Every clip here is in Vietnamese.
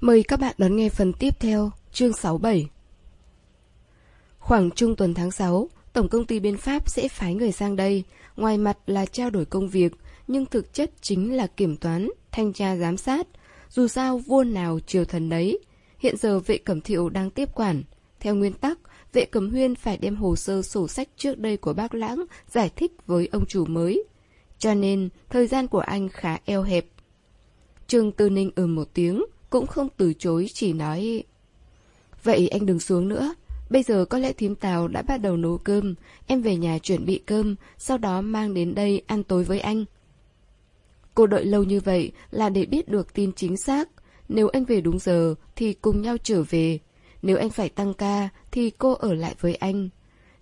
Mời các bạn đón nghe phần tiếp theo, chương 67. Khoảng trung tuần tháng 6, Tổng công ty bên Pháp sẽ phái người sang đây, ngoài mặt là trao đổi công việc, nhưng thực chất chính là kiểm toán, thanh tra giám sát. Dù sao vua nào triều thần đấy. Hiện giờ vệ cẩm thiệu đang tiếp quản. Theo nguyên tắc, vệ cẩm huyên phải đem hồ sơ sổ sách trước đây của bác lãng giải thích với ông chủ mới. Cho nên, thời gian của anh khá eo hẹp. Trương Tư Ninh ừ một tiếng, cũng không từ chối, chỉ nói, Vậy anh đừng xuống nữa. Bây giờ có lẽ thím Tào đã bắt đầu nấu cơm. Em về nhà chuẩn bị cơm, Sau đó mang đến đây ăn tối với anh. Cô đợi lâu như vậy là để biết được tin chính xác. Nếu anh về đúng giờ thì cùng nhau trở về. Nếu anh phải tăng ca thì cô ở lại với anh.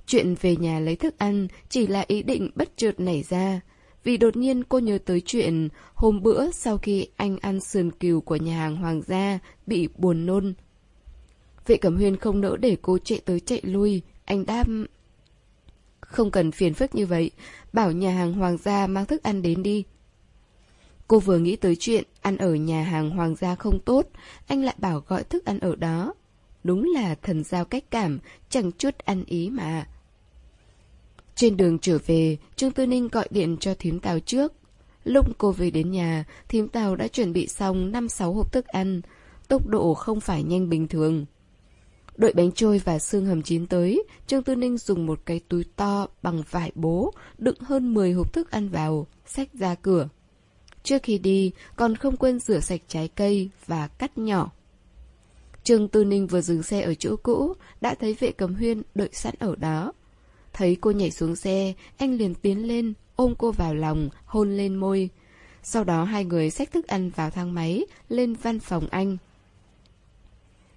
Chuyện về nhà lấy thức ăn chỉ là ý định bất chợt nảy ra vì đột nhiên cô nhớ tới chuyện hôm bữa sau khi anh ăn sườn cừu của nhà hàng Hoàng gia bị buồn nôn. Vệ Cẩm Huyên không nỡ để cô chạy tới chạy lui, anh đáp... Không cần phiền phức như vậy, bảo nhà hàng Hoàng gia mang thức ăn đến đi. Cô vừa nghĩ tới chuyện ăn ở nhà hàng Hoàng gia không tốt, anh lại bảo gọi thức ăn ở đó. Đúng là thần giao cách cảm, chẳng chút ăn ý mà. Trên đường trở về, Trương Tư Ninh gọi điện cho thím Tào trước. Lúc cô về đến nhà, thím Tào đã chuẩn bị xong 5-6 hộp thức ăn. Tốc độ không phải nhanh bình thường. Đợi bánh trôi và xương hầm chín tới, Trương Tư Ninh dùng một cái túi to bằng vải bố, đựng hơn 10 hộp thức ăn vào, xách ra cửa. Trước khi đi, còn không quên rửa sạch trái cây và cắt nhỏ. Trương Tư Ninh vừa dừng xe ở chỗ cũ, đã thấy vệ cầm huyên đợi sẵn ở đó. Thấy cô nhảy xuống xe, anh liền tiến lên, ôm cô vào lòng, hôn lên môi. Sau đó hai người xách thức ăn vào thang máy, lên văn phòng anh.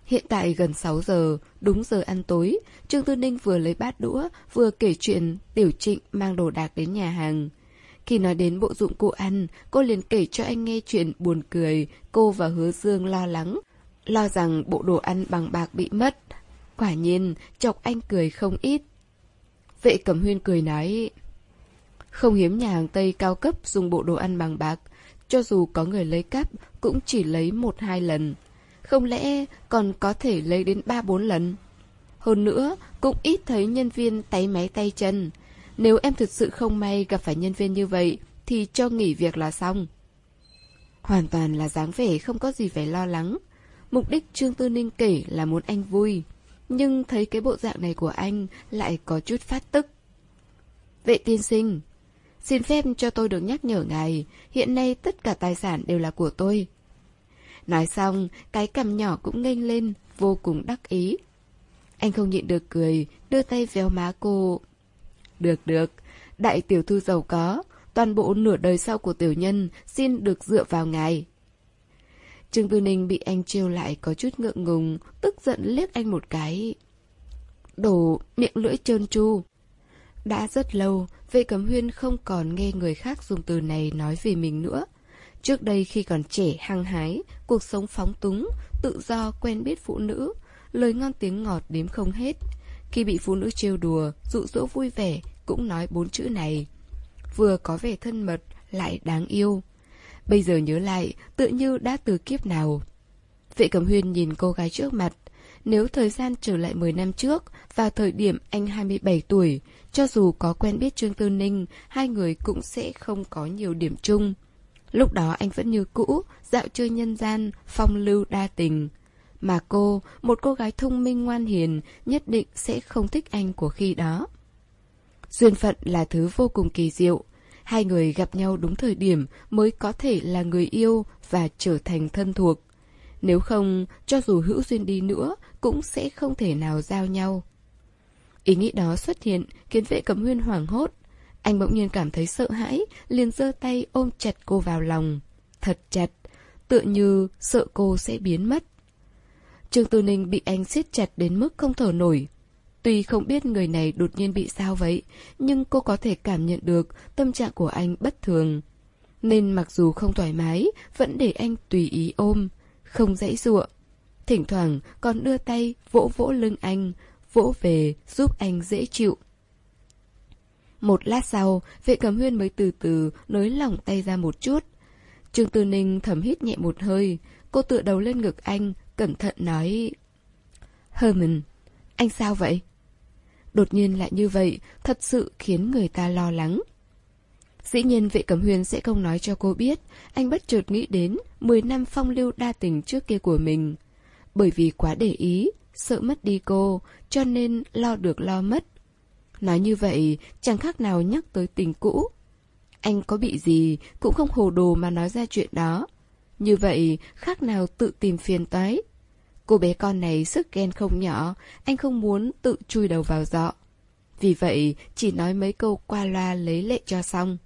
Hiện tại gần 6 giờ, đúng giờ ăn tối, Trương Tư Ninh vừa lấy bát đũa, vừa kể chuyện Tiểu Trịnh mang đồ đạc đến nhà hàng. Khi nói đến bộ dụng cụ ăn, cô liền kể cho anh nghe chuyện buồn cười, cô và Hứa Dương lo lắng, lo rằng bộ đồ ăn bằng bạc bị mất. Quả nhiên, chọc anh cười không ít. Vệ Cẩm Huyên cười nói, Không hiếm nhà hàng Tây cao cấp dùng bộ đồ ăn bằng bạc, Cho dù có người lấy cắp Cũng chỉ lấy một hai lần. Không lẽ còn có thể lấy đến ba bốn lần? Hơn nữa, Cũng ít thấy nhân viên tay máy tay chân. Nếu em thực sự không may gặp phải nhân viên như vậy, Thì cho nghỉ việc là xong. Hoàn toàn là dáng vẻ không có gì phải lo lắng. Mục đích Trương Tư Ninh kể là muốn anh vui nhưng thấy cái bộ dạng này của anh lại có chút phát tức. Vệ tiên sinh, xin phép cho tôi được nhắc nhở ngài, hiện nay tất cả tài sản đều là của tôi. Nói xong, cái cằm nhỏ cũng nghênh lên, vô cùng đắc ý. Anh không nhịn được cười, đưa tay véo má cô. Được được, đại tiểu thư giàu có, toàn bộ nửa đời sau của tiểu nhân xin được dựa vào ngài. Trương Tư Ninh bị anh trêu lại có chút ngượng ngùng, tức giận liếc anh một cái. Đổ miệng lưỡi trơn tru. Đã rất lâu, vệ cẩm huyên không còn nghe người khác dùng từ này nói về mình nữa. Trước đây khi còn trẻ hăng hái, cuộc sống phóng túng, tự do quen biết phụ nữ, lời ngon tiếng ngọt đếm không hết. Khi bị phụ nữ trêu đùa, dụ dỗ vui vẻ, cũng nói bốn chữ này. Vừa có vẻ thân mật, lại đáng yêu. Bây giờ nhớ lại, tự như đã từ kiếp nào. Vệ Cẩm Huyên nhìn cô gái trước mặt. Nếu thời gian trở lại 10 năm trước, vào thời điểm anh 27 tuổi, cho dù có quen biết Trương Tư Ninh, hai người cũng sẽ không có nhiều điểm chung. Lúc đó anh vẫn như cũ, dạo chơi nhân gian, phong lưu đa tình. Mà cô, một cô gái thông minh ngoan hiền, nhất định sẽ không thích anh của khi đó. Duyên phận là thứ vô cùng kỳ diệu. Hai người gặp nhau đúng thời điểm mới có thể là người yêu và trở thành thân thuộc. Nếu không, cho dù hữu duyên đi nữa, cũng sẽ không thể nào giao nhau. Ý nghĩ đó xuất hiện khiến vệ cẩm huyên hoảng hốt. Anh bỗng nhiên cảm thấy sợ hãi, liền giơ tay ôm chặt cô vào lòng. Thật chặt, tựa như sợ cô sẽ biến mất. Trương Tư Ninh bị anh siết chặt đến mức không thở nổi. Tuy không biết người này đột nhiên bị sao vậy, nhưng cô có thể cảm nhận được tâm trạng của anh bất thường. Nên mặc dù không thoải mái, vẫn để anh tùy ý ôm, không dãy dụa. Thỉnh thoảng còn đưa tay vỗ vỗ lưng anh, vỗ về giúp anh dễ chịu. Một lát sau, vệ cầm huyên mới từ từ nới lỏng tay ra một chút. Trương Tư Ninh thầm hít nhẹ một hơi, cô tựa đầu lên ngực anh, cẩn thận nói... Herman, anh sao vậy? Đột nhiên lại như vậy, thật sự khiến người ta lo lắng. Dĩ nhiên vệ cẩm huyền sẽ không nói cho cô biết, anh bất chợt nghĩ đến 10 năm phong lưu đa tình trước kia của mình. Bởi vì quá để ý, sợ mất đi cô, cho nên lo được lo mất. Nói như vậy, chẳng khác nào nhắc tới tình cũ. Anh có bị gì, cũng không hồ đồ mà nói ra chuyện đó. Như vậy, khác nào tự tìm phiền toái. Cô bé con này sức ghen không nhỏ, anh không muốn tự chui đầu vào dọ. Vì vậy, chỉ nói mấy câu qua loa lấy lệ cho xong.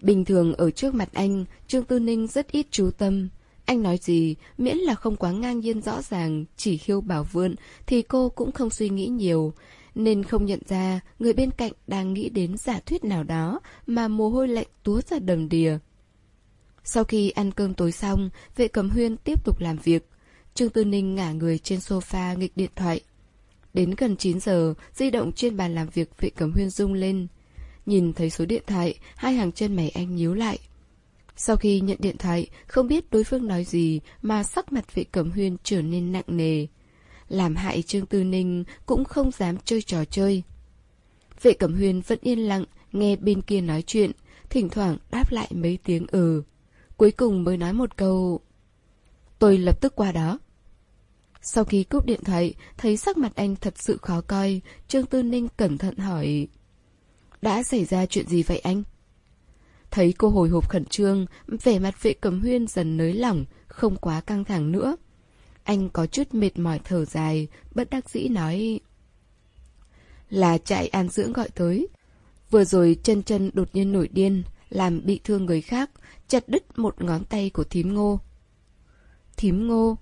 Bình thường ở trước mặt anh, Trương Tư Ninh rất ít chú tâm. Anh nói gì, miễn là không quá ngang nhiên rõ ràng, chỉ khiêu bảo vượn, thì cô cũng không suy nghĩ nhiều, nên không nhận ra người bên cạnh đang nghĩ đến giả thuyết nào đó mà mồ hôi lạnh túa ra đầm đìa. Sau khi ăn cơm tối xong, vệ cầm huyên tiếp tục làm việc. Trương Tư Ninh ngả người trên sofa nghịch điện thoại. Đến gần 9 giờ, di động trên bàn làm việc vệ cẩm huyên rung lên. Nhìn thấy số điện thoại, hai hàng chân mày anh nhíu lại. Sau khi nhận điện thoại, không biết đối phương nói gì mà sắc mặt vệ cẩm huyên trở nên nặng nề. Làm hại Trương Tư Ninh cũng không dám chơi trò chơi. Vệ cẩm huyên vẫn yên lặng, nghe bên kia nói chuyện, thỉnh thoảng đáp lại mấy tiếng ừ. Cuối cùng mới nói một câu Tôi lập tức qua đó sau khi cúp điện thoại, Thấy sắc mặt anh thật sự khó coi, Trương Tư Ninh cẩn thận hỏi. Đã xảy ra chuyện gì vậy anh? Thấy cô hồi hộp khẩn trương, Vẻ mặt vệ cầm huyên dần nới lỏng, Không quá căng thẳng nữa. Anh có chút mệt mỏi thở dài, Bất đắc dĩ nói. Là trại an dưỡng gọi tới. Vừa rồi chân chân đột nhiên nổi điên, Làm bị thương người khác, chặt đứt một ngón tay của thím ngô. Thím ngô?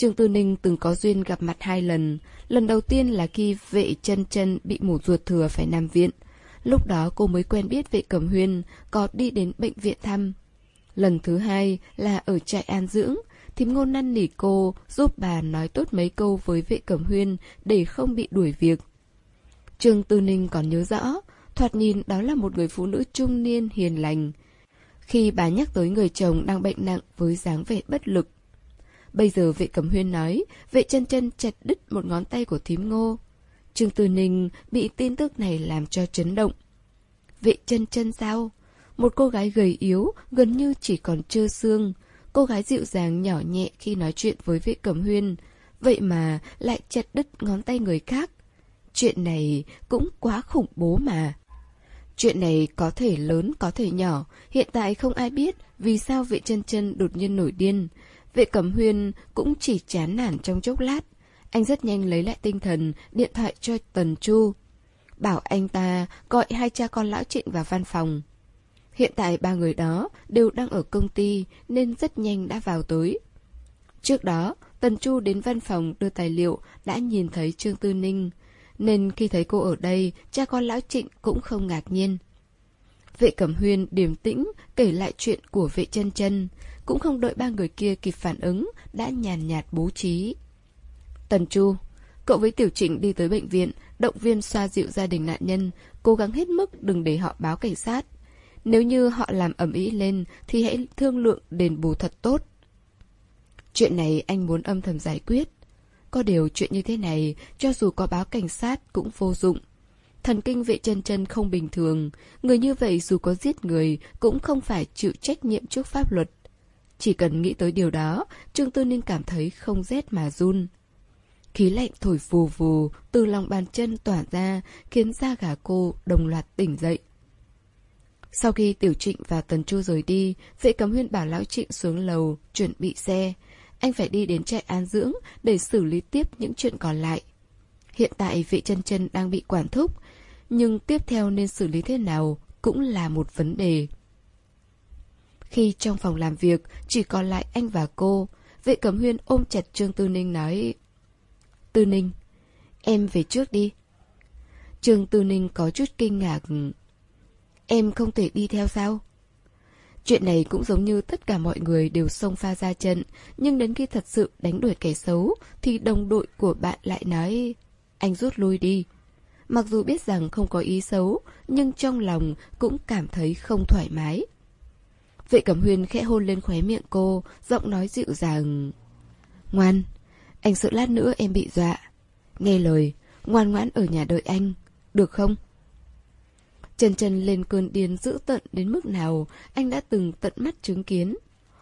Trương Tư Ninh từng có duyên gặp mặt hai lần. Lần đầu tiên là khi vệ chân chân bị mổ ruột thừa phải nằm viện. Lúc đó cô mới quen biết vệ cẩm huyên, có đi đến bệnh viện thăm. Lần thứ hai là ở trại an dưỡng, thím ngô năn nỉ cô giúp bà nói tốt mấy câu với vệ cẩm huyên để không bị đuổi việc. Trương Tư Ninh còn nhớ rõ, thoạt nhìn đó là một người phụ nữ trung niên hiền lành, khi bà nhắc tới người chồng đang bệnh nặng với dáng vẻ bất lực. Bây giờ vệ cẩm huyên nói, vệ chân chân chặt đứt một ngón tay của thím ngô. Trương Tư Ninh bị tin tức này làm cho chấn động. Vệ chân chân sao? Một cô gái gầy yếu, gần như chỉ còn trơ xương. Cô gái dịu dàng nhỏ nhẹ khi nói chuyện với vệ cẩm huyên. Vậy mà lại chặt đứt ngón tay người khác. Chuyện này cũng quá khủng bố mà. Chuyện này có thể lớn có thể nhỏ, hiện tại không ai biết vì sao vệ chân chân đột nhiên nổi điên. Vệ cẩm huyên cũng chỉ chán nản trong chốc lát. Anh rất nhanh lấy lại tinh thần, điện thoại cho Tần Chu. Bảo anh ta gọi hai cha con lão trịnh vào văn phòng. Hiện tại ba người đó đều đang ở công ty nên rất nhanh đã vào tới. Trước đó, Tần Chu đến văn phòng đưa tài liệu đã nhìn thấy Trương Tư Ninh nên khi thấy cô ở đây, cha con lão trịnh cũng không ngạc nhiên. Vệ Cẩm Huyên điềm tĩnh kể lại chuyện của vệ chân chân, cũng không đợi ba người kia kịp phản ứng, đã nhàn nhạt bố trí. Tần Chu, cậu với Tiểu Trịnh đi tới bệnh viện, động viên xoa dịu gia đình nạn nhân, cố gắng hết mức đừng để họ báo cảnh sát. Nếu như họ làm ẩm ý lên thì hãy thương lượng đền bù thật tốt. Chuyện này anh muốn âm thầm giải quyết. Có điều chuyện như thế này, cho dù có báo cảnh sát cũng vô dụng. Thần kinh vệ chân chân không bình thường, người như vậy dù có giết người cũng không phải chịu trách nhiệm trước pháp luật. Chỉ cần nghĩ tới điều đó, Trương Tư Ninh cảm thấy không rét mà run. Khí lạnh thổi vù vù từ lòng bàn chân tỏa ra, khiến da gà cô đồng loạt tỉnh dậy. Sau khi Tiểu Trịnh và Tần Chu rời đi, vệ cấm huyên bảo Lão Trịnh xuống lầu, chuẩn bị xe. Anh phải đi đến trại an dưỡng để xử lý tiếp những chuyện còn lại. Hiện tại vị chân chân đang bị quản thúc, nhưng tiếp theo nên xử lý thế nào cũng là một vấn đề. Khi trong phòng làm việc chỉ còn lại anh và cô, vệ cẩm huyên ôm chặt Trương Tư Ninh nói Tư Ninh, em về trước đi. Trương Tư Ninh có chút kinh ngạc. Em không thể đi theo sao? Chuyện này cũng giống như tất cả mọi người đều xông pha ra trận, nhưng đến khi thật sự đánh đuổi kẻ xấu, thì đồng đội của bạn lại nói, anh rút lui đi. Mặc dù biết rằng không có ý xấu, nhưng trong lòng cũng cảm thấy không thoải mái. Vệ Cẩm Huyên khẽ hôn lên khóe miệng cô, giọng nói dịu dàng. Ngoan, anh sợ lát nữa em bị dọa. Nghe lời, ngoan ngoãn ở nhà đợi anh, được không? Trần Trần lên cơn điên dữ tận đến mức nào anh đã từng tận mắt chứng kiến.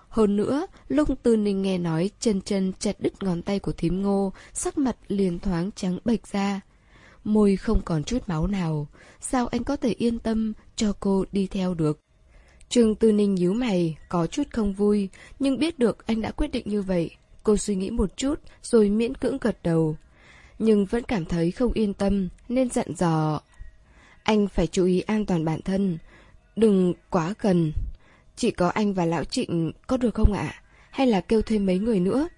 Hơn nữa, lúc Tư Ninh nghe nói Trần Trần chặt đứt ngón tay của thím ngô, sắc mặt liền thoáng trắng bệch ra. Môi không còn chút máu nào, sao anh có thể yên tâm cho cô đi theo được? Trương Tư Ninh nhíu mày, có chút không vui, nhưng biết được anh đã quyết định như vậy. Cô suy nghĩ một chút, rồi miễn cưỡng gật đầu. Nhưng vẫn cảm thấy không yên tâm, nên dặn dò. Anh phải chú ý an toàn bản thân, đừng quá gần. Chỉ có anh và Lão Trịnh có được không ạ? Hay là kêu thêm mấy người nữa?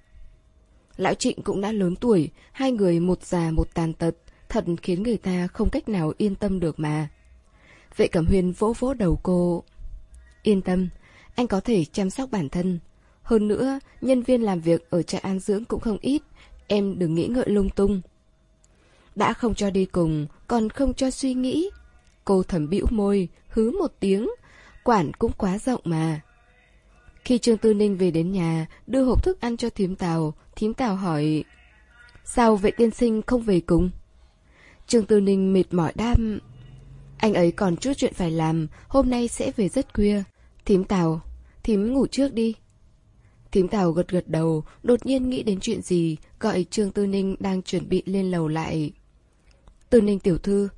Lão Trịnh cũng đã lớn tuổi, hai người một già một tàn tật, thật khiến người ta không cách nào yên tâm được mà. Vệ Cẩm Huyên vỗ vỗ đầu cô. Yên tâm, anh có thể chăm sóc bản thân. Hơn nữa, nhân viên làm việc ở trại an dưỡng cũng không ít, em đừng nghĩ ngợi lung tung. Đã không cho đi cùng, còn không cho suy nghĩ. Cô thầm bĩu môi, hứ một tiếng, quản cũng quá rộng mà. Khi Trương Tư Ninh về đến nhà, đưa hộp thức ăn cho thím Tào, thím Tào hỏi... Sao vệ tiên sinh không về cùng? Trương Tư Ninh mệt mỏi đam... Anh ấy còn chút chuyện phải làm, hôm nay sẽ về rất khuya. Thím Tào, thím ngủ trước đi. Thím Tào gật gật đầu, đột nhiên nghĩ đến chuyện gì, gọi Trương Tư Ninh đang chuẩn bị lên lầu lại. Tư Ninh tiểu thư,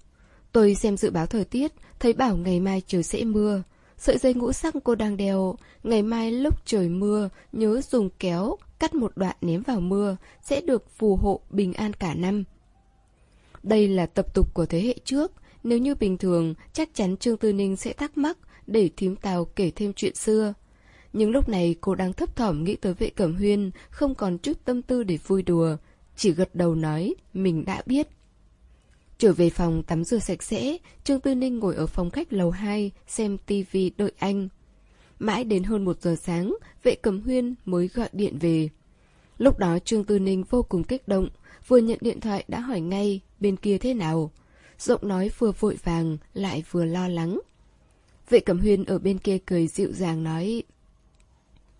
tôi xem dự báo thời tiết, thấy bảo ngày mai trời sẽ mưa. Sợi dây ngũ sắc cô đang đeo, ngày mai lúc trời mưa, nhớ dùng kéo, cắt một đoạn ném vào mưa, sẽ được phù hộ bình an cả năm. Đây là tập tục của thế hệ trước, nếu như bình thường, chắc chắn Trương Tư Ninh sẽ thắc mắc để thím Tào kể thêm chuyện xưa. Nhưng lúc này cô đang thấp thỏm nghĩ tới vệ cẩm huyên, không còn chút tâm tư để vui đùa. Chỉ gật đầu nói, mình đã biết. Trở về phòng tắm rửa sạch sẽ, Trương Tư Ninh ngồi ở phòng khách lầu 2 xem tivi đợi anh. Mãi đến hơn một giờ sáng, vệ cẩm huyên mới gọi điện về. Lúc đó Trương Tư Ninh vô cùng kích động, vừa nhận điện thoại đã hỏi ngay bên kia thế nào. Giọng nói vừa vội vàng, lại vừa lo lắng. Vệ Cẩm Huyên ở bên kia cười dịu dàng nói.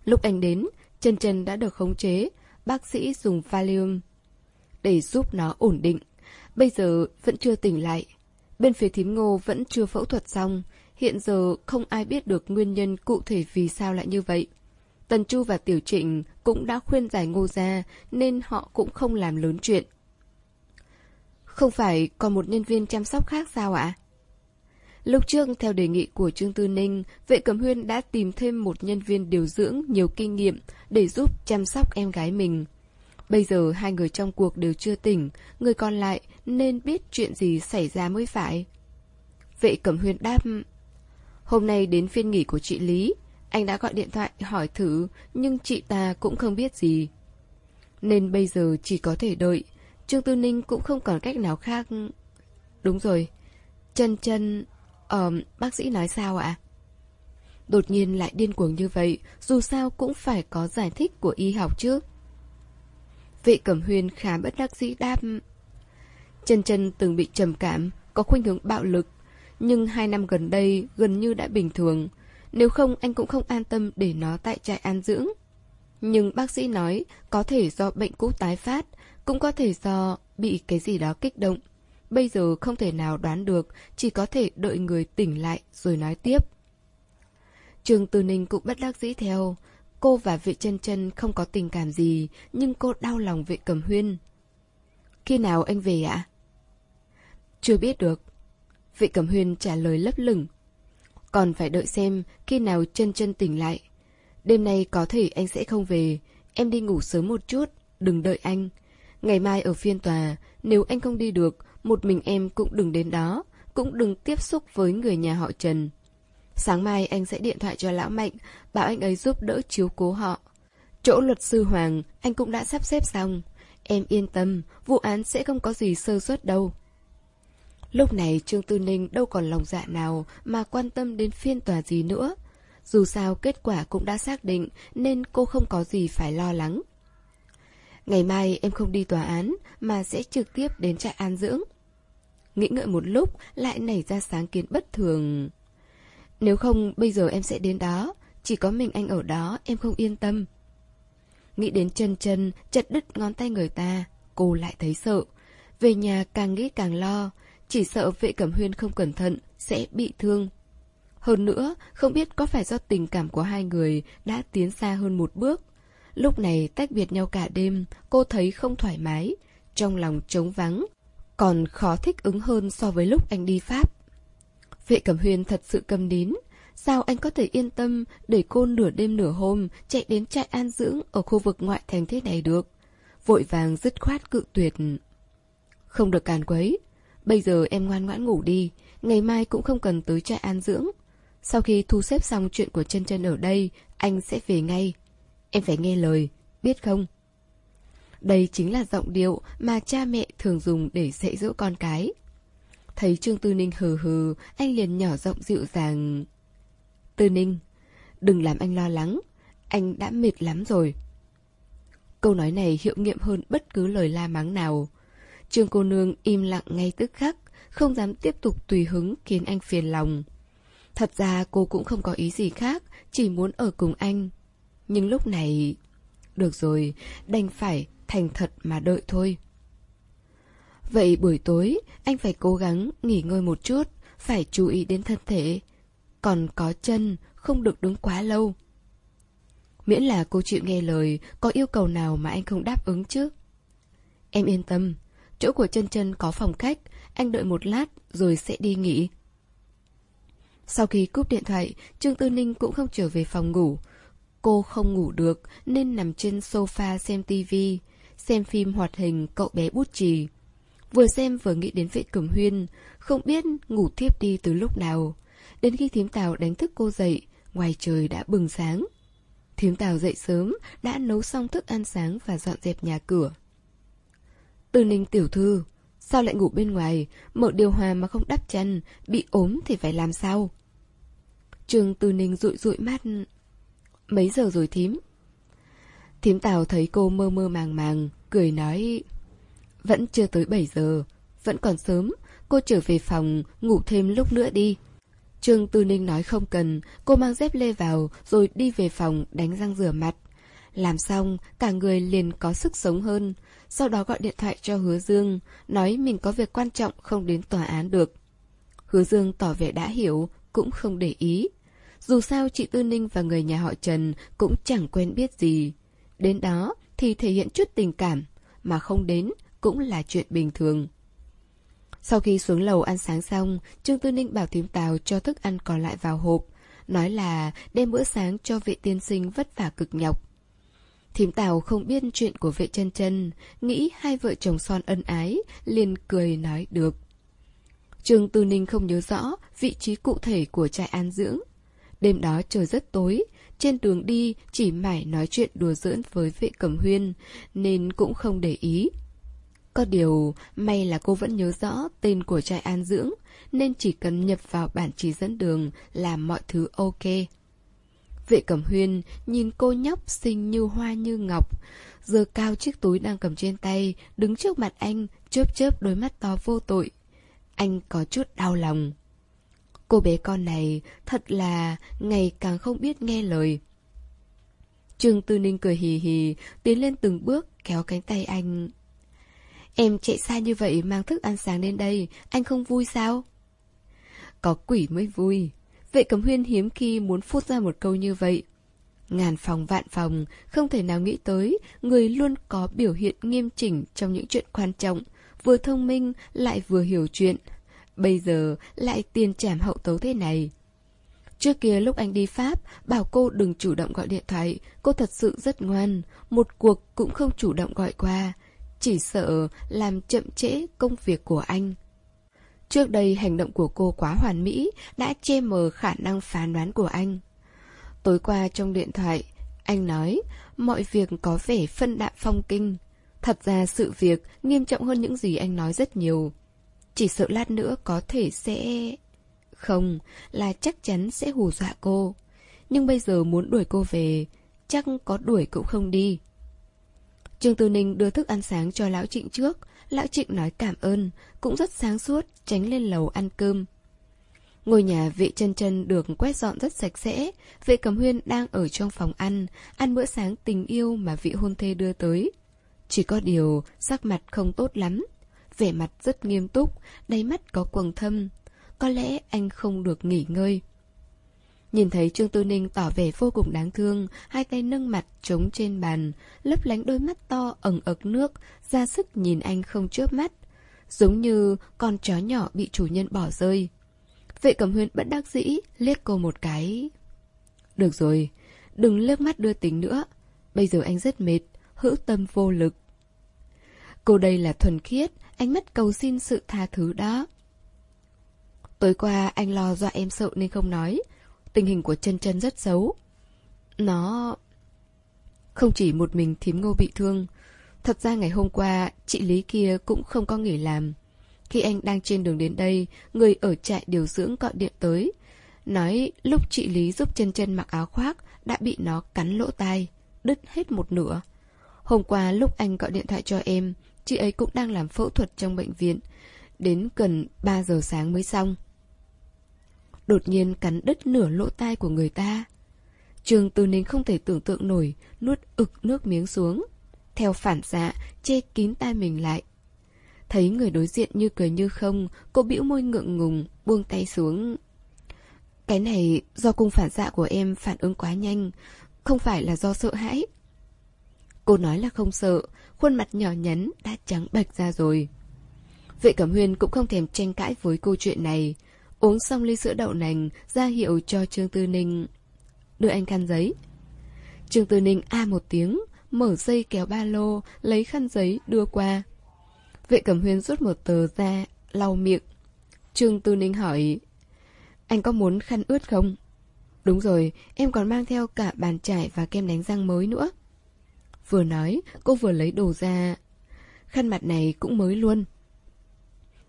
Lúc anh đến, chân chân đã được khống chế, bác sĩ dùng Valium để giúp nó ổn định. Bây giờ vẫn chưa tỉnh lại. Bên phía thím ngô vẫn chưa phẫu thuật xong. Hiện giờ không ai biết được nguyên nhân cụ thể vì sao lại như vậy. Tần Chu và Tiểu Trịnh cũng đã khuyên giải ngô ra nên họ cũng không làm lớn chuyện. Không phải còn một nhân viên chăm sóc khác sao ạ? Lúc trước, theo đề nghị của Trương Tư Ninh, vệ cẩm huyên đã tìm thêm một nhân viên điều dưỡng nhiều kinh nghiệm để giúp chăm sóc em gái mình. Bây giờ hai người trong cuộc đều chưa tỉnh, người còn lại nên biết chuyện gì xảy ra mới phải. Vệ cẩm huyên đáp, hôm nay đến phiên nghỉ của chị Lý, anh đã gọi điện thoại hỏi thử, nhưng chị ta cũng không biết gì. Nên bây giờ chỉ có thể đợi, Trương Tư Ninh cũng không còn cách nào khác. Đúng rồi, chân chân... Ờ, bác sĩ nói sao ạ? Đột nhiên lại điên cuồng như vậy, dù sao cũng phải có giải thích của y học chứ. Vệ Cẩm huyền khá bất đắc dĩ đáp. Chân chân từng bị trầm cảm, có khuynh hướng bạo lực, nhưng hai năm gần đây gần như đã bình thường. Nếu không anh cũng không an tâm để nó tại trại an dưỡng. Nhưng bác sĩ nói có thể do bệnh cũ tái phát, cũng có thể do bị cái gì đó kích động. Bây giờ không thể nào đoán được, chỉ có thể đợi người tỉnh lại rồi nói tiếp. Trường Từ Ninh cũng bất đắc dĩ theo. Cô và vệ chân chân không có tình cảm gì, nhưng cô đau lòng vệ cầm huyên. Khi nào anh về ạ? Chưa biết được. Vệ cầm huyên trả lời lấp lửng. Còn phải đợi xem khi nào chân chân tỉnh lại. Đêm nay có thể anh sẽ không về. Em đi ngủ sớm một chút, đừng đợi anh. Ngày mai ở phiên tòa, nếu anh không đi được, một mình em cũng đừng đến đó, cũng đừng tiếp xúc với người nhà họ Trần. Sáng mai anh sẽ điện thoại cho Lão Mạnh, bảo anh ấy giúp đỡ chiếu cố họ. Chỗ luật sư Hoàng, anh cũng đã sắp xếp xong. Em yên tâm, vụ án sẽ không có gì sơ suất đâu. Lúc này Trương Tư Ninh đâu còn lòng dạ nào mà quan tâm đến phiên tòa gì nữa. Dù sao kết quả cũng đã xác định nên cô không có gì phải lo lắng. Ngày mai em không đi tòa án mà sẽ trực tiếp đến trại an dưỡng. Nghĩ ngợi một lúc lại nảy ra sáng kiến bất thường. Nếu không bây giờ em sẽ đến đó, chỉ có mình anh ở đó em không yên tâm. Nghĩ đến chân chân, chặt đứt ngón tay người ta, cô lại thấy sợ. Về nhà càng nghĩ càng lo, chỉ sợ vệ cẩm huyên không cẩn thận, sẽ bị thương. Hơn nữa, không biết có phải do tình cảm của hai người đã tiến xa hơn một bước. Lúc này tách biệt nhau cả đêm, cô thấy không thoải mái, trong lòng trống vắng, còn khó thích ứng hơn so với lúc anh đi Pháp. Vệ Cẩm huyền thật sự cầm nín, sao anh có thể yên tâm để cô nửa đêm nửa hôm chạy đến trại an dưỡng ở khu vực ngoại thành thế này được? Vội vàng dứt khoát cự tuyệt. Không được càn quấy, bây giờ em ngoan ngoãn ngủ đi, ngày mai cũng không cần tới trại an dưỡng. Sau khi thu xếp xong chuyện của chân chân ở đây, anh sẽ về ngay. Em phải nghe lời, biết không? Đây chính là giọng điệu mà cha mẹ thường dùng để dạy dỗ con cái. Thấy Trương Tư Ninh hừ hừ, anh liền nhỏ giọng dịu dàng. Tư Ninh, đừng làm anh lo lắng, anh đã mệt lắm rồi. Câu nói này hiệu nghiệm hơn bất cứ lời la mắng nào. Trương cô nương im lặng ngay tức khắc, không dám tiếp tục tùy hứng khiến anh phiền lòng. Thật ra cô cũng không có ý gì khác, chỉ muốn ở cùng anh. Nhưng lúc này... Được rồi, đành phải thành thật mà đợi thôi. Vậy buổi tối, anh phải cố gắng nghỉ ngơi một chút, phải chú ý đến thân thể. Còn có chân, không được đứng quá lâu. Miễn là cô chịu nghe lời, có yêu cầu nào mà anh không đáp ứng chứ? Em yên tâm, chỗ của chân chân có phòng khách, anh đợi một lát rồi sẽ đi nghỉ. Sau khi cúp điện thoại, Trương Tư Ninh cũng không trở về phòng ngủ. Cô không ngủ được nên nằm trên sofa xem tivi, xem phim hoạt hình cậu bé bút chì. Vừa xem vừa nghĩ đến vệ cẩm huyên, không biết ngủ thiếp đi từ lúc nào. Đến khi thím tào đánh thức cô dậy, ngoài trời đã bừng sáng. Thím tào dậy sớm, đã nấu xong thức ăn sáng và dọn dẹp nhà cửa. Từ ninh tiểu thư, sao lại ngủ bên ngoài, mở điều hòa mà không đắp chăn, bị ốm thì phải làm sao? Trường từ ninh rụi rụi mắt. Mấy giờ rồi thím? Thím tào thấy cô mơ mơ màng màng, cười nói... Vẫn chưa tới 7 giờ, vẫn còn sớm, cô trở về phòng, ngủ thêm lúc nữa đi. Trương Tư Ninh nói không cần, cô mang dép lê vào rồi đi về phòng đánh răng rửa mặt. Làm xong, cả người liền có sức sống hơn, sau đó gọi điện thoại cho Hứa Dương, nói mình có việc quan trọng không đến tòa án được. Hứa Dương tỏ vẻ đã hiểu, cũng không để ý. Dù sao chị Tư Ninh và người nhà họ Trần cũng chẳng quen biết gì. Đến đó thì thể hiện chút tình cảm, mà không đến cũng là chuyện bình thường. Sau khi xuống lầu ăn sáng xong, Trương Tư Ninh bảo thím tào cho thức ăn còn lại vào hộp, nói là đem bữa sáng cho vệ tiên sinh vất vả cực nhọc. Thím tào không biết chuyện của vệ chân chân, nghĩ hai vợ chồng son ân ái, liền cười nói được. Trương Tư Ninh không nhớ rõ vị trí cụ thể của trại an dưỡng. Đêm đó trời rất tối, trên đường đi chỉ mải nói chuyện đùa giỡn với vệ cẩm huyên, nên cũng không để ý. Có điều, may là cô vẫn nhớ rõ tên của trại an dưỡng, nên chỉ cần nhập vào bản chỉ dẫn đường là mọi thứ ok. Vệ cẩm huyên nhìn cô nhóc xinh như hoa như ngọc, giơ cao chiếc túi đang cầm trên tay, đứng trước mặt anh, chớp chớp đôi mắt to vô tội. Anh có chút đau lòng. Cô bé con này thật là ngày càng không biết nghe lời. Trương Tư Ninh cười hì hì, tiến lên từng bước, kéo cánh tay anh. Em chạy xa như vậy mang thức ăn sáng đến đây, anh không vui sao? Có quỷ mới vui. Vệ cẩm huyên hiếm khi muốn phút ra một câu như vậy. Ngàn phòng vạn phòng, không thể nào nghĩ tới, người luôn có biểu hiện nghiêm chỉnh trong những chuyện quan trọng, vừa thông minh lại vừa hiểu chuyện. Bây giờ lại tiền trảm hậu tấu thế này. Trước kia lúc anh đi Pháp, bảo cô đừng chủ động gọi điện thoại, cô thật sự rất ngoan, một cuộc cũng không chủ động gọi qua, chỉ sợ làm chậm trễ công việc của anh. Trước đây hành động của cô quá hoàn mỹ, đã che mờ khả năng phán đoán của anh. Tối qua trong điện thoại, anh nói mọi việc có vẻ phân đạm phong kinh. Thật ra sự việc nghiêm trọng hơn những gì anh nói rất nhiều. Chỉ sợ lát nữa có thể sẽ... Không, là chắc chắn sẽ hù dọa cô. Nhưng bây giờ muốn đuổi cô về, chắc có đuổi cũng không đi. Trương Tư Ninh đưa thức ăn sáng cho Lão Trịnh trước. Lão Trịnh nói cảm ơn, cũng rất sáng suốt, tránh lên lầu ăn cơm. Ngôi nhà vệ chân chân được quét dọn rất sạch sẽ. Vệ cầm huyên đang ở trong phòng ăn, ăn bữa sáng tình yêu mà vị hôn thê đưa tới. Chỉ có điều, sắc mặt không tốt lắm. Vẻ mặt rất nghiêm túc, đáy mắt có quầng thâm. Có lẽ anh không được nghỉ ngơi. Nhìn thấy Trương Tư Ninh tỏ vẻ vô cùng đáng thương, hai tay nâng mặt trống trên bàn, lấp lánh đôi mắt to ẩn ực nước, ra sức nhìn anh không chớp mắt. Giống như con chó nhỏ bị chủ nhân bỏ rơi. Vệ cẩm huyên bất đắc dĩ, liếc cô một cái. Được rồi, đừng liếc mắt đưa tính nữa. Bây giờ anh rất mệt, hữu tâm vô lực. Cô đây là thuần khiết, ánh mắt cầu xin sự tha thứ đó. Tối qua anh lo dọa em sợ nên không nói. Tình hình của chân chân rất xấu. Nó... Không chỉ một mình thím ngô bị thương. Thật ra ngày hôm qua, chị Lý kia cũng không có nghỉ làm. Khi anh đang trên đường đến đây, người ở trại điều dưỡng gọi điện tới. Nói lúc chị Lý giúp chân chân mặc áo khoác, đã bị nó cắn lỗ tai, đứt hết một nửa. Hôm qua lúc anh gọi điện thoại cho em, chị ấy cũng đang làm phẫu thuật trong bệnh viện. Đến gần 3 giờ sáng mới xong. Đột nhiên cắn đứt nửa lỗ tai của người ta. Trường Từ Ninh không thể tưởng tượng nổi, nuốt ực nước miếng xuống. Theo phản xạ, che kín tai mình lại. Thấy người đối diện như cười như không, cô bĩu môi ngượng ngùng, buông tay xuống. Cái này do cung phản xạ của em phản ứng quá nhanh, không phải là do sợ hãi. Cô nói là không sợ, khuôn mặt nhỏ nhắn đã trắng bệch ra rồi. Vệ Cẩm Huyên cũng không thèm tranh cãi với câu chuyện này. Uống xong ly sữa đậu nành, ra hiệu cho Trương Tư Ninh. Đưa anh khăn giấy. Trương Tư Ninh a một tiếng, mở dây kéo ba lô, lấy khăn giấy đưa qua. Vệ Cẩm Huyên rút một tờ ra, lau miệng. Trương Tư Ninh hỏi, anh có muốn khăn ướt không? Đúng rồi, em còn mang theo cả bàn chải và kem đánh răng mới nữa. Vừa nói, cô vừa lấy đồ ra. Khăn mặt này cũng mới luôn.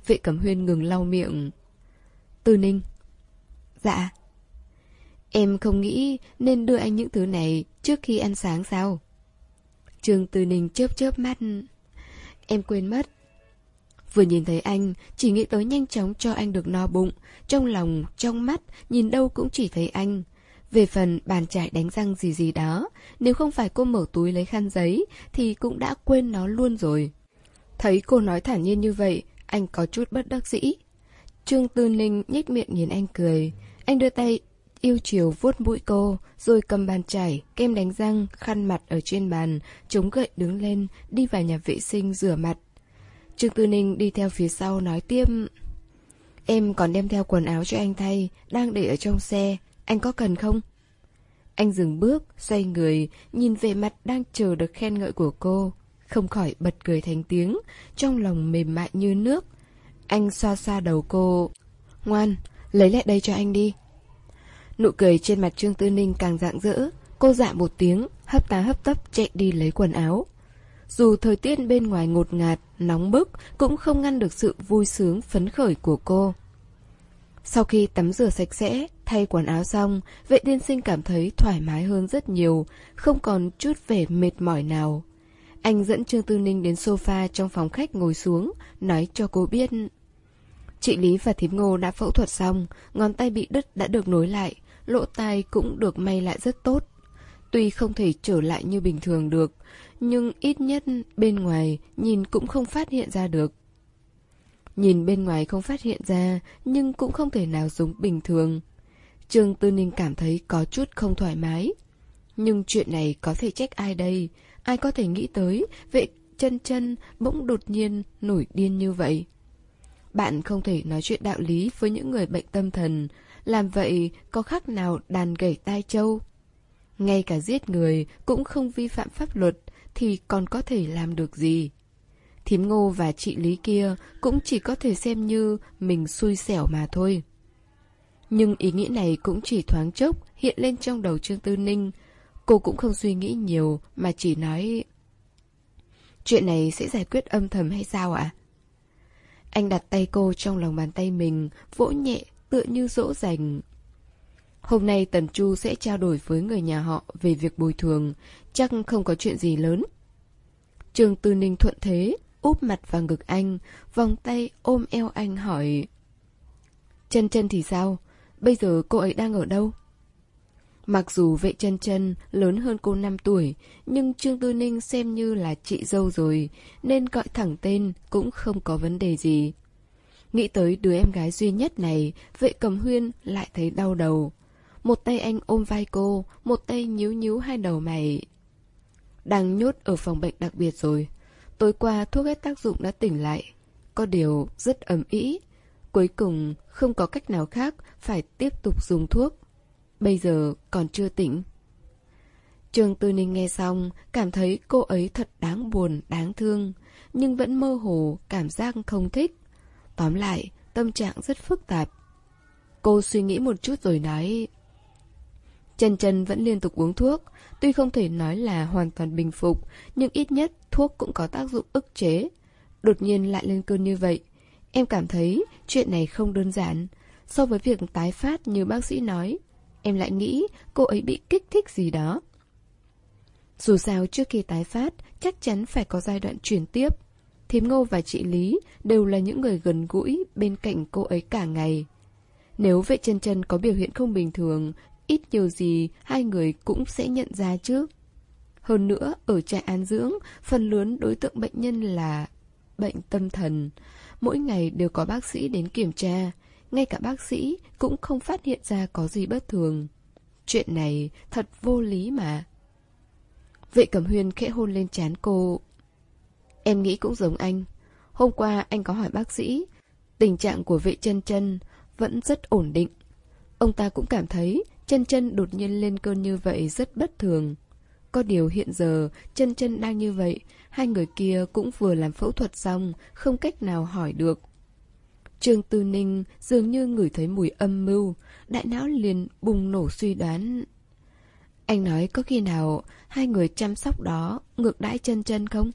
Vệ Cẩm Huyên ngừng lau miệng. Tư Ninh. Dạ. Em không nghĩ nên đưa anh những thứ này trước khi ăn sáng sao? Trương Tư Ninh chớp chớp mắt. Em quên mất. Vừa nhìn thấy anh, chỉ nghĩ tới nhanh chóng cho anh được no bụng. Trong lòng, trong mắt, nhìn đâu cũng chỉ thấy anh. Về phần bàn chải đánh răng gì gì đó, nếu không phải cô mở túi lấy khăn giấy, thì cũng đã quên nó luôn rồi. Thấy cô nói thản nhiên như vậy, anh có chút bất đắc dĩ. Trương Tư Ninh nhếch miệng nhìn anh cười. Anh đưa tay yêu chiều vuốt mũi cô, rồi cầm bàn chải, kem đánh răng, khăn mặt ở trên bàn, chống gậy đứng lên, đi vào nhà vệ sinh rửa mặt. Trương Tư Ninh đi theo phía sau nói tiếp Em còn đem theo quần áo cho anh thay Đang để ở trong xe anh có cần không? Anh dừng bước, xoay người Nhìn về mặt đang chờ được khen ngợi của cô. Không khỏi bật cười thành tiếng Trong lòng mềm mại như nước. Anh xoa xoa đầu cô. Ngoan, lấy lại đây cho anh đi. Nụ cười trên mặt Trương Tư Ninh càng rạng rỡ. Cô dạ một tiếng Hấp tá hấp tấp chạy đi lấy quần áo. Dù thời tiết bên ngoài ngột ngạt, nóng bức cũng không ngăn được sự vui sướng phấn khởi của cô. Sau khi tắm rửa sạch sẽ, thay quần áo xong, vệ tiên sinh cảm thấy thoải mái hơn rất nhiều, không còn chút vẻ mệt mỏi nào. Anh dẫn Trương Tư Ninh đến sofa trong phòng khách ngồi xuống, nói cho cô biết. Chị Lý và Thím Ngô đã phẫu thuật xong, ngón tay bị đứt đã được nối lại, lỗ tai cũng được may lại rất tốt. Tuy không thể trở lại như bình thường được, nhưng ít nhất bên ngoài nhìn cũng không phát hiện ra được. Nhìn bên ngoài không phát hiện ra, nhưng cũng không thể nào giống bình thường. Trương Tư Ninh cảm thấy có chút không thoải mái. Nhưng chuyện này có thể trách ai đây? Ai có thể nghĩ tới vệ chân chân bỗng đột nhiên nổi điên như vậy? Bạn không thể nói chuyện đạo lý với những người bệnh tâm thần. Làm vậy có khác nào đàn gảy tai châu? Ngay cả giết người cũng không vi phạm pháp luật thì còn có thể làm được gì? Thím ngô và chị Lý kia cũng chỉ có thể xem như mình xui xẻo mà thôi. Nhưng ý nghĩ này cũng chỉ thoáng chốc hiện lên trong đầu Trương Tư Ninh. Cô cũng không suy nghĩ nhiều mà chỉ nói... Chuyện này sẽ giải quyết âm thầm hay sao ạ? Anh đặt tay cô trong lòng bàn tay mình, vỗ nhẹ, tựa như dỗ dành. Hôm nay Tần Chu sẽ trao đổi với người nhà họ về việc bồi thường, chắc không có chuyện gì lớn. Trường Tư Ninh thuận thế, úp mặt vào ngực anh, vòng tay ôm eo anh hỏi. Chân chân thì sao? Bây giờ cô ấy đang ở đâu? Mặc dù vệ chân chân lớn hơn cô 5 tuổi, nhưng Trương Tư Ninh xem như là chị dâu rồi, nên gọi thẳng tên cũng không có vấn đề gì. Nghĩ tới đứa em gái duy nhất này, vệ cầm huyên lại thấy đau đầu. Một tay anh ôm vai cô, một tay nhíu nhíu hai đầu mày. Đang nhốt ở phòng bệnh đặc biệt rồi. Tối qua thuốc hết tác dụng đã tỉnh lại. Có điều rất ấm ý. Cuối cùng không có cách nào khác phải tiếp tục dùng thuốc. Bây giờ còn chưa tỉnh. Trường Tư Ninh nghe xong, cảm thấy cô ấy thật đáng buồn, đáng thương, nhưng vẫn mơ hồ, cảm giác không thích. Tóm lại, tâm trạng rất phức tạp. Cô suy nghĩ một chút rồi nói... Chân chân vẫn liên tục uống thuốc, tuy không thể nói là hoàn toàn bình phục, nhưng ít nhất thuốc cũng có tác dụng ức chế. Đột nhiên lại lên cơn như vậy, em cảm thấy chuyện này không đơn giản. So với việc tái phát như bác sĩ nói, em lại nghĩ cô ấy bị kích thích gì đó. Dù sao trước khi tái phát, chắc chắn phải có giai đoạn chuyển tiếp. Thím Ngô và chị Lý đều là những người gần gũi bên cạnh cô ấy cả ngày. Nếu vệ chân chân có biểu hiện không bình thường, ít nhiều gì hai người cũng sẽ nhận ra chứ. Hơn nữa, ở trại an dưỡng, phần lớn đối tượng bệnh nhân là bệnh tâm thần. Mỗi ngày đều có bác sĩ đến kiểm tra, ngay cả bác sĩ cũng không phát hiện ra có gì bất thường. Chuyện này thật vô lý mà. Vệ Cẩm Huyên khẽ hôn lên trán cô. Em nghĩ cũng giống anh. Hôm qua anh có hỏi bác sĩ, tình trạng của vệ chân chân vẫn rất ổn định. Ông ta cũng cảm thấy chân chân đột nhiên lên cơn như vậy rất bất thường. Có điều hiện giờ, chân chân đang như vậy, hai người kia cũng vừa làm phẫu thuật xong, không cách nào hỏi được. Trương Tư Ninh dường như ngửi thấy mùi âm mưu, đại não liền bùng nổ suy đoán. Anh nói có khi nào hai người chăm sóc đó ngược đãi chân chân không?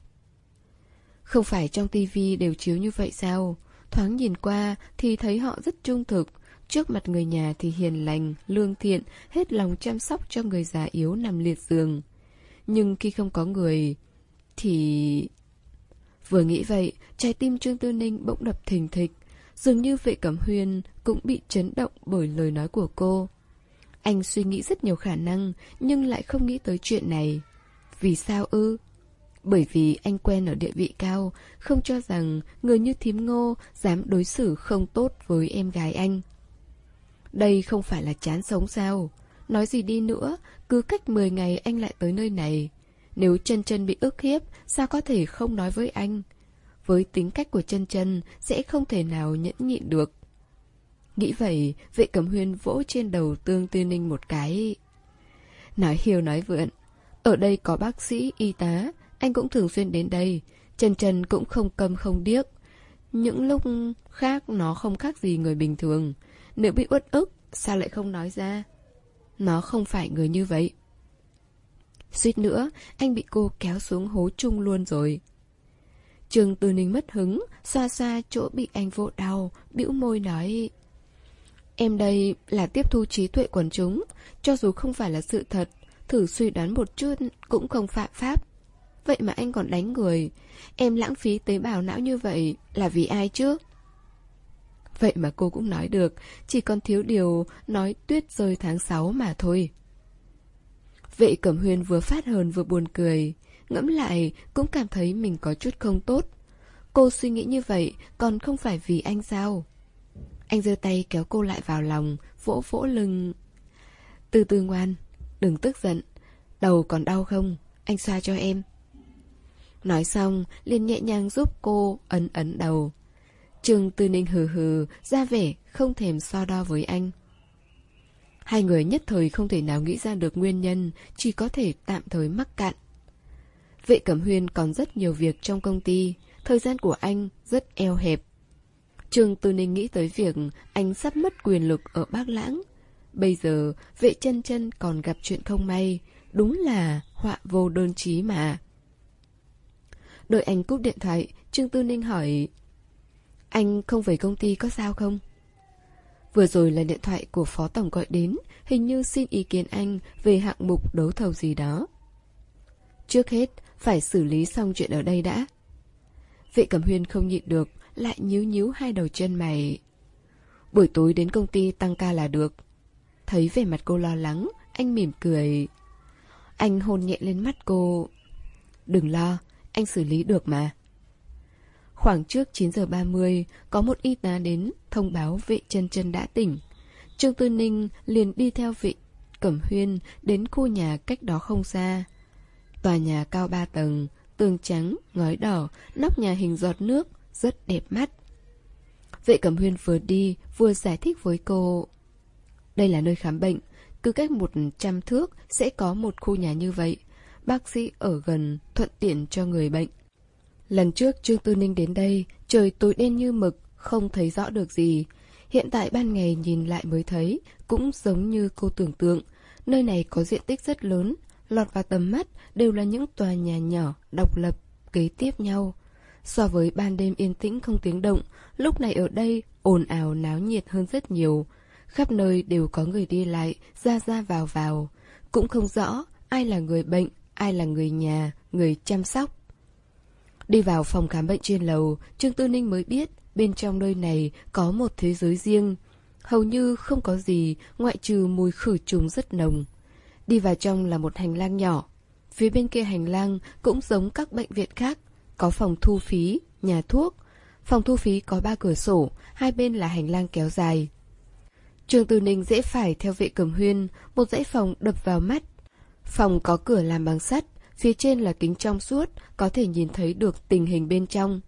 Không phải trong tivi đều chiếu như vậy sao? Thoáng nhìn qua thì thấy họ rất trung thực, trước mặt người nhà thì hiền lành, lương thiện, hết lòng chăm sóc cho người già yếu nằm liệt giường. Nhưng khi không có người, thì... Vừa nghĩ vậy, trái tim Trương Tư Ninh bỗng đập thình thịch. Dường như vệ cẩm huyên cũng bị chấn động bởi lời nói của cô. Anh suy nghĩ rất nhiều khả năng, nhưng lại không nghĩ tới chuyện này. Vì sao ư? Bởi vì anh quen ở địa vị cao, không cho rằng người như thím ngô dám đối xử không tốt với em gái anh. Đây không phải là chán sống sao? Nói gì đi nữa, cứ cách 10 ngày anh lại tới nơi này. Nếu chân chân bị ức hiếp, sao có thể không nói với anh? Với tính cách của chân chân, sẽ không thể nào nhẫn nhịn được. Nghĩ vậy, vệ cẩm huyên vỗ trên đầu tương tư ninh một cái. Nói hiều nói vượn. Ở đây có bác sĩ, y tá, anh cũng thường xuyên đến đây. Chân chân cũng không cầm không điếc. Những lúc khác nó không khác gì người bình thường. Nếu bị uất ức, sao lại không nói ra? Nó không phải người như vậy. Suýt nữa, anh bị cô kéo xuống hố chung luôn rồi. Trường Từ Ninh mất hứng, xoa xoa chỗ bị anh vỗ đau, bĩu môi nói... Em đây là tiếp thu trí tuệ quần chúng, cho dù không phải là sự thật, thử suy đoán một chút cũng không phạm pháp. Vậy mà anh còn đánh người, em lãng phí tế bào não như vậy là vì ai chứ? Vậy mà cô cũng nói được, chỉ còn thiếu điều nói tuyết rơi tháng 6 mà thôi. Vệ Cẩm Huyên vừa phát hờn vừa buồn cười, ngẫm lại cũng cảm thấy mình có chút không tốt. Cô suy nghĩ như vậy còn không phải vì anh sao? Anh giơ tay kéo cô lại vào lòng, vỗ vỗ lưng. Từ từ ngoan, đừng tức giận. Đầu còn đau không? Anh xoa cho em. Nói xong, liền nhẹ nhàng giúp cô ấn ấn đầu. Trương Tư Ninh hừ hừ, ra vẻ không thèm so đo với anh. Hai người nhất thời không thể nào nghĩ ra được nguyên nhân, chỉ có thể tạm thời mắc cạn. Vệ Cẩm Huyên còn rất nhiều việc trong công ty, thời gian của anh rất eo hẹp. Trương Tư Ninh nghĩ tới việc anh sắp mất quyền lực ở Bác Lãng. Bây giờ, vệ chân chân còn gặp chuyện không may, đúng là họa vô đơn chí mà. Đợi anh cúp điện thoại, Trương Tư Ninh hỏi anh không về công ty có sao không? Vừa rồi là điện thoại của Phó Tổng gọi đến, hình như xin ý kiến anh về hạng mục đấu thầu gì đó. Trước hết, phải xử lý xong chuyện ở đây đã. Vệ Cẩm Huyên không nhịn được, lại nhíu nhíu hai đầu chân mày. Buổi tối đến công ty tăng ca là được. Thấy vẻ mặt cô lo lắng, anh mỉm cười. Anh hôn nhẹ lên mắt cô. Đừng lo, anh xử lý được mà. Khoảng trước 9 giờ 30, có một y tá đến thông báo vệ chân chân đã tỉnh. Trương Tư Ninh liền đi theo vệ Cẩm Huyên đến khu nhà cách đó không xa. Tòa nhà cao ba tầng, tường trắng, ngói đỏ, nóc nhà hình giọt nước, rất đẹp mắt. Vệ Cẩm Huyên vừa đi, vừa giải thích với cô. Đây là nơi khám bệnh, cứ cách một trăm thước sẽ có một khu nhà như vậy. Bác sĩ ở gần, thuận tiện cho người bệnh. Lần trước Trương Tư Ninh đến đây, trời tối đen như mực, không thấy rõ được gì. Hiện tại ban ngày nhìn lại mới thấy, cũng giống như cô tưởng tượng. Nơi này có diện tích rất lớn, lọt vào tầm mắt đều là những tòa nhà nhỏ, độc lập, kế tiếp nhau. So với ban đêm yên tĩnh không tiếng động, lúc này ở đây ồn ào náo nhiệt hơn rất nhiều. Khắp nơi đều có người đi lại, ra ra vào vào. Cũng không rõ ai là người bệnh, ai là người nhà, người chăm sóc. Đi vào phòng khám bệnh trên lầu, Trương Tư Ninh mới biết bên trong nơi này có một thế giới riêng. Hầu như không có gì ngoại trừ mùi khử trùng rất nồng. Đi vào trong là một hành lang nhỏ. Phía bên kia hành lang cũng giống các bệnh viện khác, có phòng thu phí, nhà thuốc. Phòng thu phí có ba cửa sổ, hai bên là hành lang kéo dài. Trường Từ Ninh dễ phải theo vệ cầm huyên, một dãy phòng đập vào mắt. Phòng có cửa làm bằng sắt, phía trên là kính trong suốt, có thể nhìn thấy được tình hình bên trong.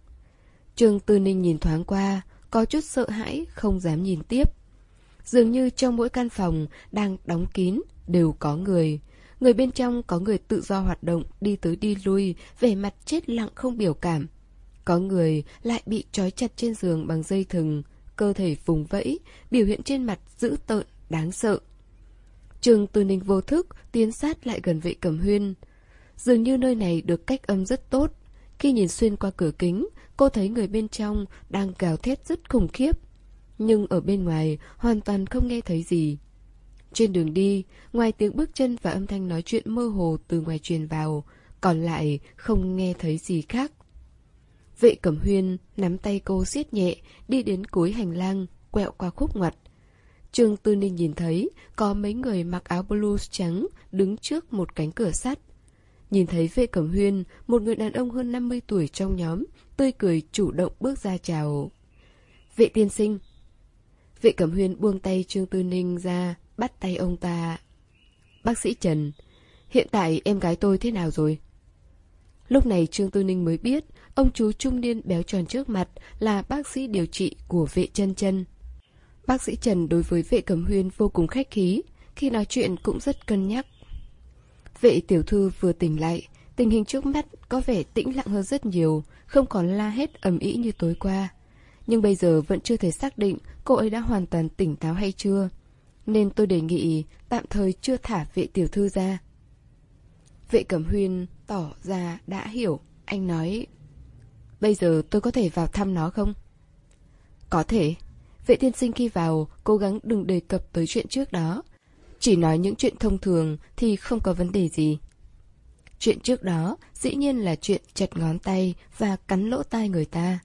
Trương Tư Ninh nhìn thoáng qua, có chút sợ hãi, không dám nhìn tiếp. Dường như trong mỗi căn phòng đang đóng kín, đều có người. Người bên trong có người tự do hoạt động, đi tới đi lui, vẻ mặt chết lặng không biểu cảm. Có người lại bị trói chặt trên giường bằng dây thừng, cơ thể vùng vẫy, biểu hiện trên mặt dữ tợn, đáng sợ. Trường Tư Ninh vô thức tiến sát lại gần vệ cẩm huyên. Dường như nơi này được cách âm rất tốt. Khi nhìn xuyên qua cửa kính, cô thấy người bên trong đang gào thét rất khủng khiếp. Nhưng ở bên ngoài hoàn toàn không nghe thấy gì. Trên đường đi, ngoài tiếng bước chân và âm thanh nói chuyện mơ hồ từ ngoài truyền vào, còn lại không nghe thấy gì khác. Vệ Cẩm Huyên nắm tay cô siết nhẹ, đi đến cuối hành lang, quẹo qua khúc ngoặt. Trương Tư Ninh nhìn thấy có mấy người mặc áo blues trắng đứng trước một cánh cửa sắt. Nhìn thấy vệ cẩm huyên, một người đàn ông hơn 50 tuổi trong nhóm, tươi cười chủ động bước ra chào. Vệ tiên sinh. Vệ cẩm huyên buông tay Trương Tư Ninh ra, bắt tay ông ta. Bác sĩ Trần, hiện tại em gái tôi thế nào rồi? Lúc này Trương Tư Ninh mới biết, ông chú trung niên béo tròn trước mặt là bác sĩ điều trị của vệ chân chân. Bác sĩ Trần đối với vệ cẩm huyên vô cùng khách khí, khi nói chuyện cũng rất cân nhắc. Vệ tiểu thư vừa tỉnh lại, tình hình trước mắt có vẻ tĩnh lặng hơn rất nhiều, không còn la hết ầm ĩ như tối qua. Nhưng bây giờ vẫn chưa thể xác định cô ấy đã hoàn toàn tỉnh táo hay chưa. Nên tôi đề nghị tạm thời chưa thả vệ tiểu thư ra. Vệ Cẩm Huyên tỏ ra đã hiểu, anh nói Bây giờ tôi có thể vào thăm nó không? Có thể. Vệ tiên sinh khi vào, cố gắng đừng đề cập tới chuyện trước đó. Chỉ nói những chuyện thông thường thì không có vấn đề gì. Chuyện trước đó dĩ nhiên là chuyện chặt ngón tay và cắn lỗ tai người ta.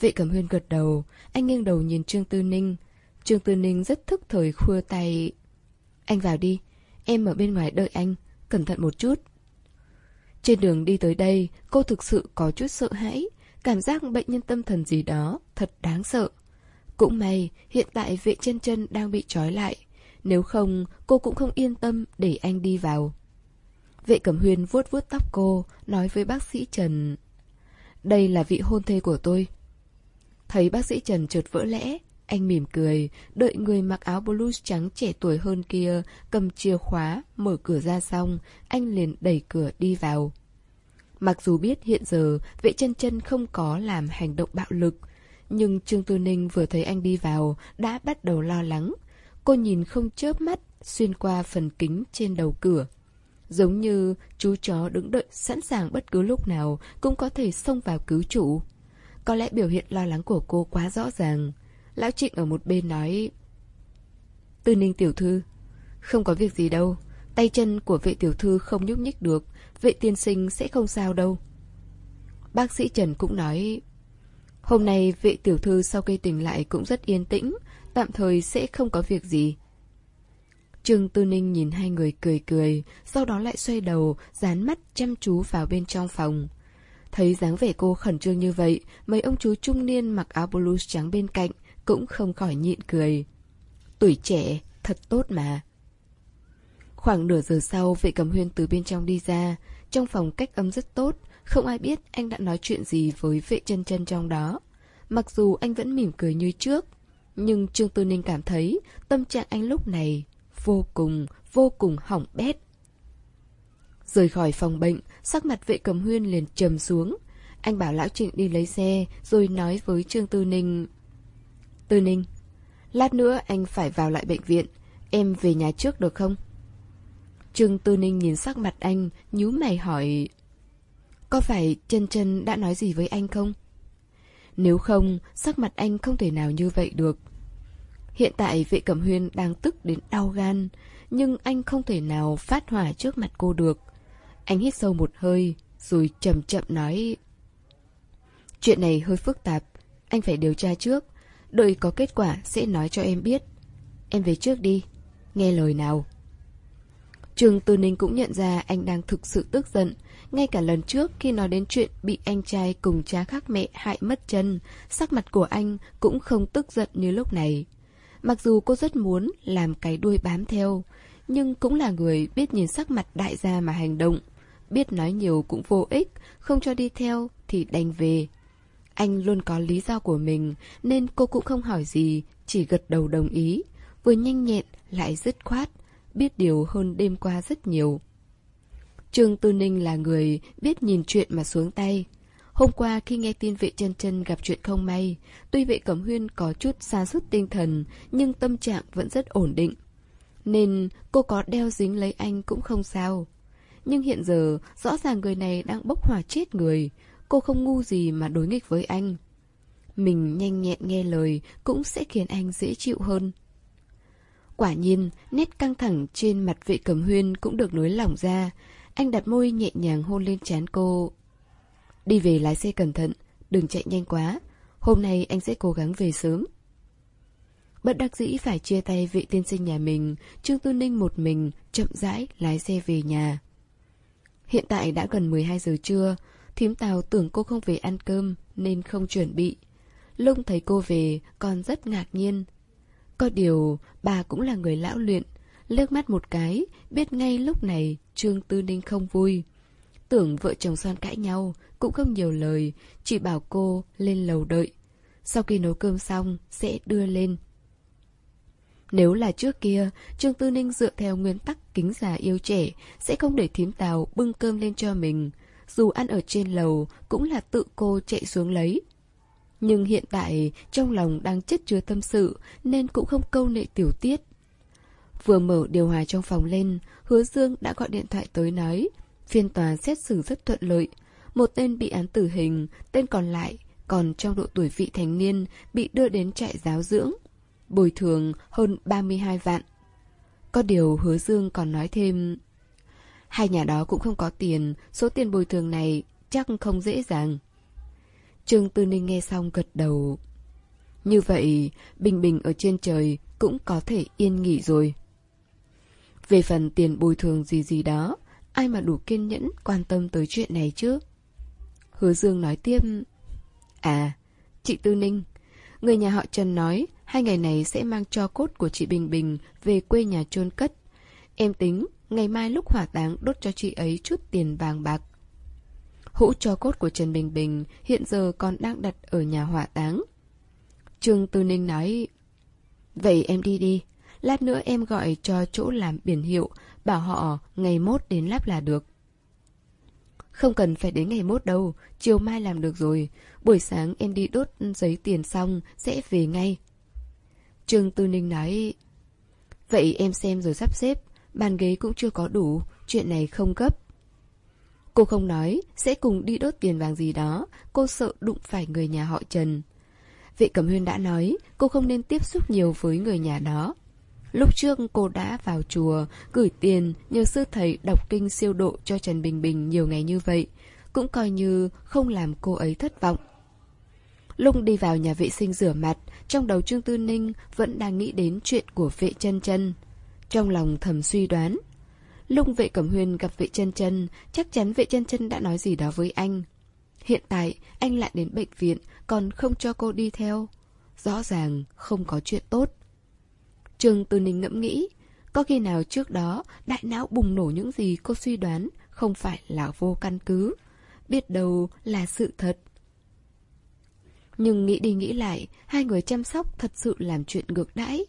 Vệ Cẩm Huyên gật đầu, anh nghiêng đầu nhìn Trương Tư Ninh. Trương Tư Ninh rất thức thời khua tay. Anh vào đi, em ở bên ngoài đợi anh, cẩn thận một chút. Trên đường đi tới đây, cô thực sự có chút sợ hãi, cảm giác bệnh nhân tâm thần gì đó, thật đáng sợ. Cũng may, hiện tại vệ chân chân đang bị trói lại. Nếu không, cô cũng không yên tâm để anh đi vào. Vệ Cẩm Huyên vuốt vuốt tóc cô, nói với bác sĩ Trần. Đây là vị hôn thê của tôi. Thấy bác sĩ Trần trượt vỡ lẽ, anh mỉm cười, đợi người mặc áo blues trắng trẻ tuổi hơn kia cầm chìa khóa, mở cửa ra xong, anh liền đẩy cửa đi vào. Mặc dù biết hiện giờ vệ chân chân không có làm hành động bạo lực, nhưng Trương Tư Ninh vừa thấy anh đi vào đã bắt đầu lo lắng. Cô nhìn không chớp mắt, xuyên qua phần kính trên đầu cửa. Giống như chú chó đứng đợi, sẵn sàng bất cứ lúc nào cũng có thể xông vào cứu chủ. Có lẽ biểu hiện lo lắng của cô quá rõ ràng. Lão Trịnh ở một bên nói, Tư ninh tiểu thư, Không có việc gì đâu Tay chân của vệ tiểu thư không nhúc nhích được, Vệ tiên sinh sẽ không sao đâu Bác sĩ Trần cũng nói, Hôm nay vệ tiểu thư sau khi tỉnh lại cũng rất yên tĩnh tạm thời sẽ không có việc gì. Trương Tư Ninh nhìn hai người cười cười, sau đó lại xoay đầu, dán mắt chăm chú vào bên trong phòng. Thấy dáng vẻ cô khẩn trương như vậy, mấy ông chú trung niên mặc áo blue trắng bên cạnh cũng không khỏi nhịn cười. Tuổi trẻ, thật tốt mà. Khoảng nửa giờ sau, vệ cầm huyên từ bên trong đi ra. Trong phòng cách âm rất tốt, không ai biết anh đã nói chuyện gì với vệ chân chân trong đó. Mặc dù anh vẫn mỉm cười như trước, nhưng Trương Tư Ninh cảm thấy tâm trạng anh lúc này vô cùng, vô cùng hỏng bét. Rời khỏi phòng bệnh, sắc mặt vệ cầm huyên liền trầm xuống. Anh bảo Lão Trịnh đi lấy xe, rồi nói với Trương Tư Ninh. Tư Ninh, lát nữa anh phải vào lại bệnh viện, em về nhà trước được không? Trương Tư Ninh nhìn sắc mặt anh, nhíu mày hỏi. Có phải chân chân đã nói gì với anh không? Nếu không, sắc mặt anh không thể nào như vậy được. Hiện tại vệ cẩm huyên đang tức đến đau gan, nhưng anh không thể nào phát hỏa trước mặt cô được. Anh hít sâu một hơi, rồi chậm chậm nói. Chuyện này hơi phức tạp, anh phải điều tra trước. Đợi có kết quả sẽ nói cho em biết. Em về trước đi, nghe lời nào. Trường Tư Ninh cũng nhận ra anh đang thực sự tức giận. Ngay cả lần trước khi nói đến chuyện bị anh trai cùng cha khác mẹ hại mất chân, sắc mặt của anh cũng không tức giận như lúc này. Mặc dù cô rất muốn làm cái đuôi bám theo, nhưng cũng là người biết nhìn sắc mặt đại gia mà hành động. Biết nói nhiều cũng vô ích, không cho đi theo thì đành về. Anh luôn có lý do của mình, nên cô cũng không hỏi gì, chỉ gật đầu đồng ý. Vừa nhanh nhẹn, lại dứt khoát, biết điều hơn đêm qua rất nhiều. Trương Tư Ninh là người biết nhìn chuyện mà xuống tay. Hôm qua khi nghe tin vệ chân chân gặp chuyện không may, tuy vệ cẩm huyên có chút xa sút tinh thần, nhưng tâm trạng vẫn rất ổn định. Nên cô có đeo dính lấy anh cũng không sao. Nhưng hiện giờ, rõ ràng người này đang bốc hỏa chết người. Cô không ngu gì mà đối nghịch với anh. Mình nhanh nhẹn nghe lời cũng sẽ khiến anh dễ chịu hơn. Quả nhiên, nét căng thẳng trên mặt vệ cẩm huyên cũng được nối lỏng ra. Anh đặt môi nhẹ nhàng hôn lên trán cô. Đi về lái xe cẩn thận, đừng chạy nhanh quá. Hôm nay anh sẽ cố gắng về sớm. Bất đắc dĩ phải chia tay vị tiên sinh nhà mình, Trương Tư Ninh một mình, chậm rãi lái xe về nhà. Hiện tại đã gần 12 giờ trưa, thím Tào tưởng cô không về ăn cơm nên không chuẩn bị. Lung thấy cô về còn rất ngạc nhiên. Có điều, bà cũng là người lão luyện, liếc mắt một cái, biết ngay lúc này Trương Tư Ninh không vui. Tưởng vợ chồng son cãi nhau, cũng không nhiều lời, chỉ bảo cô lên lầu đợi. Sau khi nấu cơm xong, sẽ đưa lên. Nếu là trước kia, Trương Tư Ninh dựa theo nguyên tắc kính già yêu trẻ, sẽ không để thím tàu bưng cơm lên cho mình. Dù ăn ở trên lầu, cũng là tự cô chạy xuống lấy. Nhưng hiện tại, trong lòng đang chất chứa tâm sự, nên cũng không câu nệ tiểu tiết. Vừa mở điều hòa trong phòng lên, hứa Dương đã gọi điện thoại tới nói, phiên tòa xét xử rất thuận lợi. Một tên bị án tử hình, tên còn lại còn trong độ tuổi vị thành niên bị đưa đến trại giáo dưỡng. Bồi thường hơn 32 vạn. Có điều hứa Dương còn nói thêm Hai nhà đó cũng không có tiền Số tiền bồi thường này chắc không dễ dàng Trương Tư Ninh nghe xong gật đầu Như vậy Bình Bình ở trên trời Cũng có thể yên nghỉ rồi về phần tiền bồi thường gì gì đó, Ai mà đủ kiên nhẫn, quan tâm tới chuyện này chứ? Hứa Dương nói tiếp À Chị Tư Ninh, Người nhà họ Trần nói Hai ngày này sẽ mang cho cốt của chị Bình Bình Về quê nhà chôn cất. Em tính ngày mai lúc hỏa táng Đốt cho chị ấy chút tiền vàng bạc. Hũ cho cốt của Trần Bình Bình Hiện giờ còn đang đặt ở nhà hỏa táng. Trương Tư Ninh nói, Vậy em đi đi Lát nữa em gọi cho chỗ làm biển hiệu, Bảo họ ngày mốt đến lắp là được. Không cần phải đến ngày mốt đâu, Chiều mai làm được rồi. Buổi sáng em đi đốt giấy tiền xong, Sẽ về ngay. Trương Tư Ninh nói, Vậy em xem rồi sắp xếp, Bàn ghế cũng chưa có đủ, Chuyện này không gấp. Cô không nói, Sẽ cùng đi đốt tiền vàng gì đó, Cô sợ đụng phải người nhà họ Trần. Vệ Cẩm Huyên đã nói, Cô không nên tiếp xúc nhiều với người nhà đó Lúc trước cô đã vào chùa Gửi tiền nhờ sư thầy đọc kinh siêu độ cho Trần Bình Bình nhiều ngày như vậy Cũng coi như không làm cô ấy thất vọng Lúc đi vào nhà vệ sinh rửa mặt, trong đầu Trương Tư Ninh vẫn đang nghĩ đến chuyện của vệ chân chân. Trong lòng thầm suy đoán. Lúc vệ cẩm huyên gặp vệ chân chân, chắc chắn vệ chân chân đã nói gì đó với anh. Hiện tại, anh lại đến bệnh viện, còn không cho cô đi theo. Rõ ràng không có chuyện tốt. Trương Tư Ninh ngẫm nghĩ, có khi nào trước đó đại não bùng nổ những gì cô suy đoán không phải là vô căn cứ, biết đâu là sự thật. Nhưng nghĩ đi nghĩ lại, hai người chăm sóc thật sự làm chuyện ngược đãi.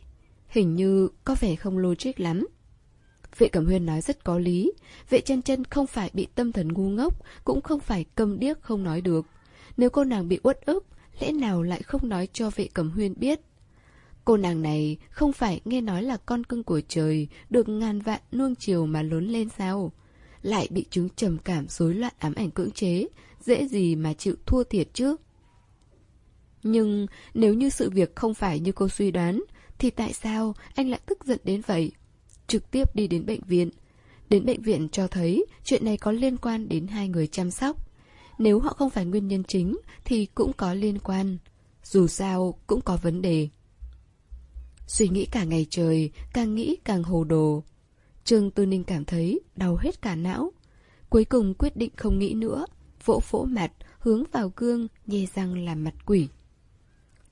Hình như có vẻ không logic lắm. Vệ Cẩm Huyên nói rất có lý. Vệ chân chân không phải bị tâm thần ngu ngốc, cũng không phải câm điếc không nói được. Nếu cô nàng bị uất ức, lẽ nào lại không nói cho vệ Cẩm Huyên biết? Cô nàng này không phải nghe nói là con cưng của trời, được ngàn vạn nuông chiều mà lớn lên sao? Lại bị chứng trầm cảm rối loạn ám ảnh cưỡng chế, dễ gì mà chịu thua thiệt chứ? Nhưng nếu như sự việc không phải như cô suy đoán, thì tại sao anh lại tức giận đến vậy? Trực tiếp đi đến bệnh viện. Đến bệnh viện cho thấy chuyện này có liên quan đến hai người chăm sóc. Nếu họ không phải nguyên nhân chính thì cũng có liên quan. Dù sao cũng có vấn đề. Suy nghĩ cả ngày trời, càng nghĩ càng hồ đồ. Trương Tư Ninh cảm thấy đau hết cả não. Cuối cùng quyết định không nghĩ nữa, vỗ vỗ mặt, hướng vào gương, nhe răng làm mặt quỷ.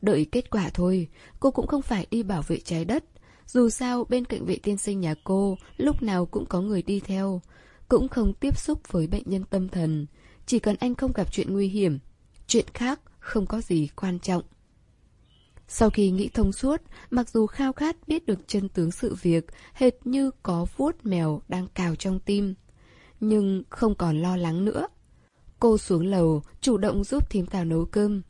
Đợi kết quả thôi, cô cũng không phải đi bảo vệ trái đất. Dù sao, bên cạnh vệ tiên sinh nhà cô, lúc nào cũng có người đi theo. Cũng không tiếp xúc với bệnh nhân tâm thần. Chỉ cần anh không gặp chuyện nguy hiểm. Chuyện khác không có gì quan trọng. Sau khi nghĩ thông suốt, mặc dù khao khát biết được chân tướng sự việc, hệt như có vuốt mèo đang cào trong tim. Nhưng không còn lo lắng nữa. Cô xuống lầu, chủ động giúp thím tào nấu cơm.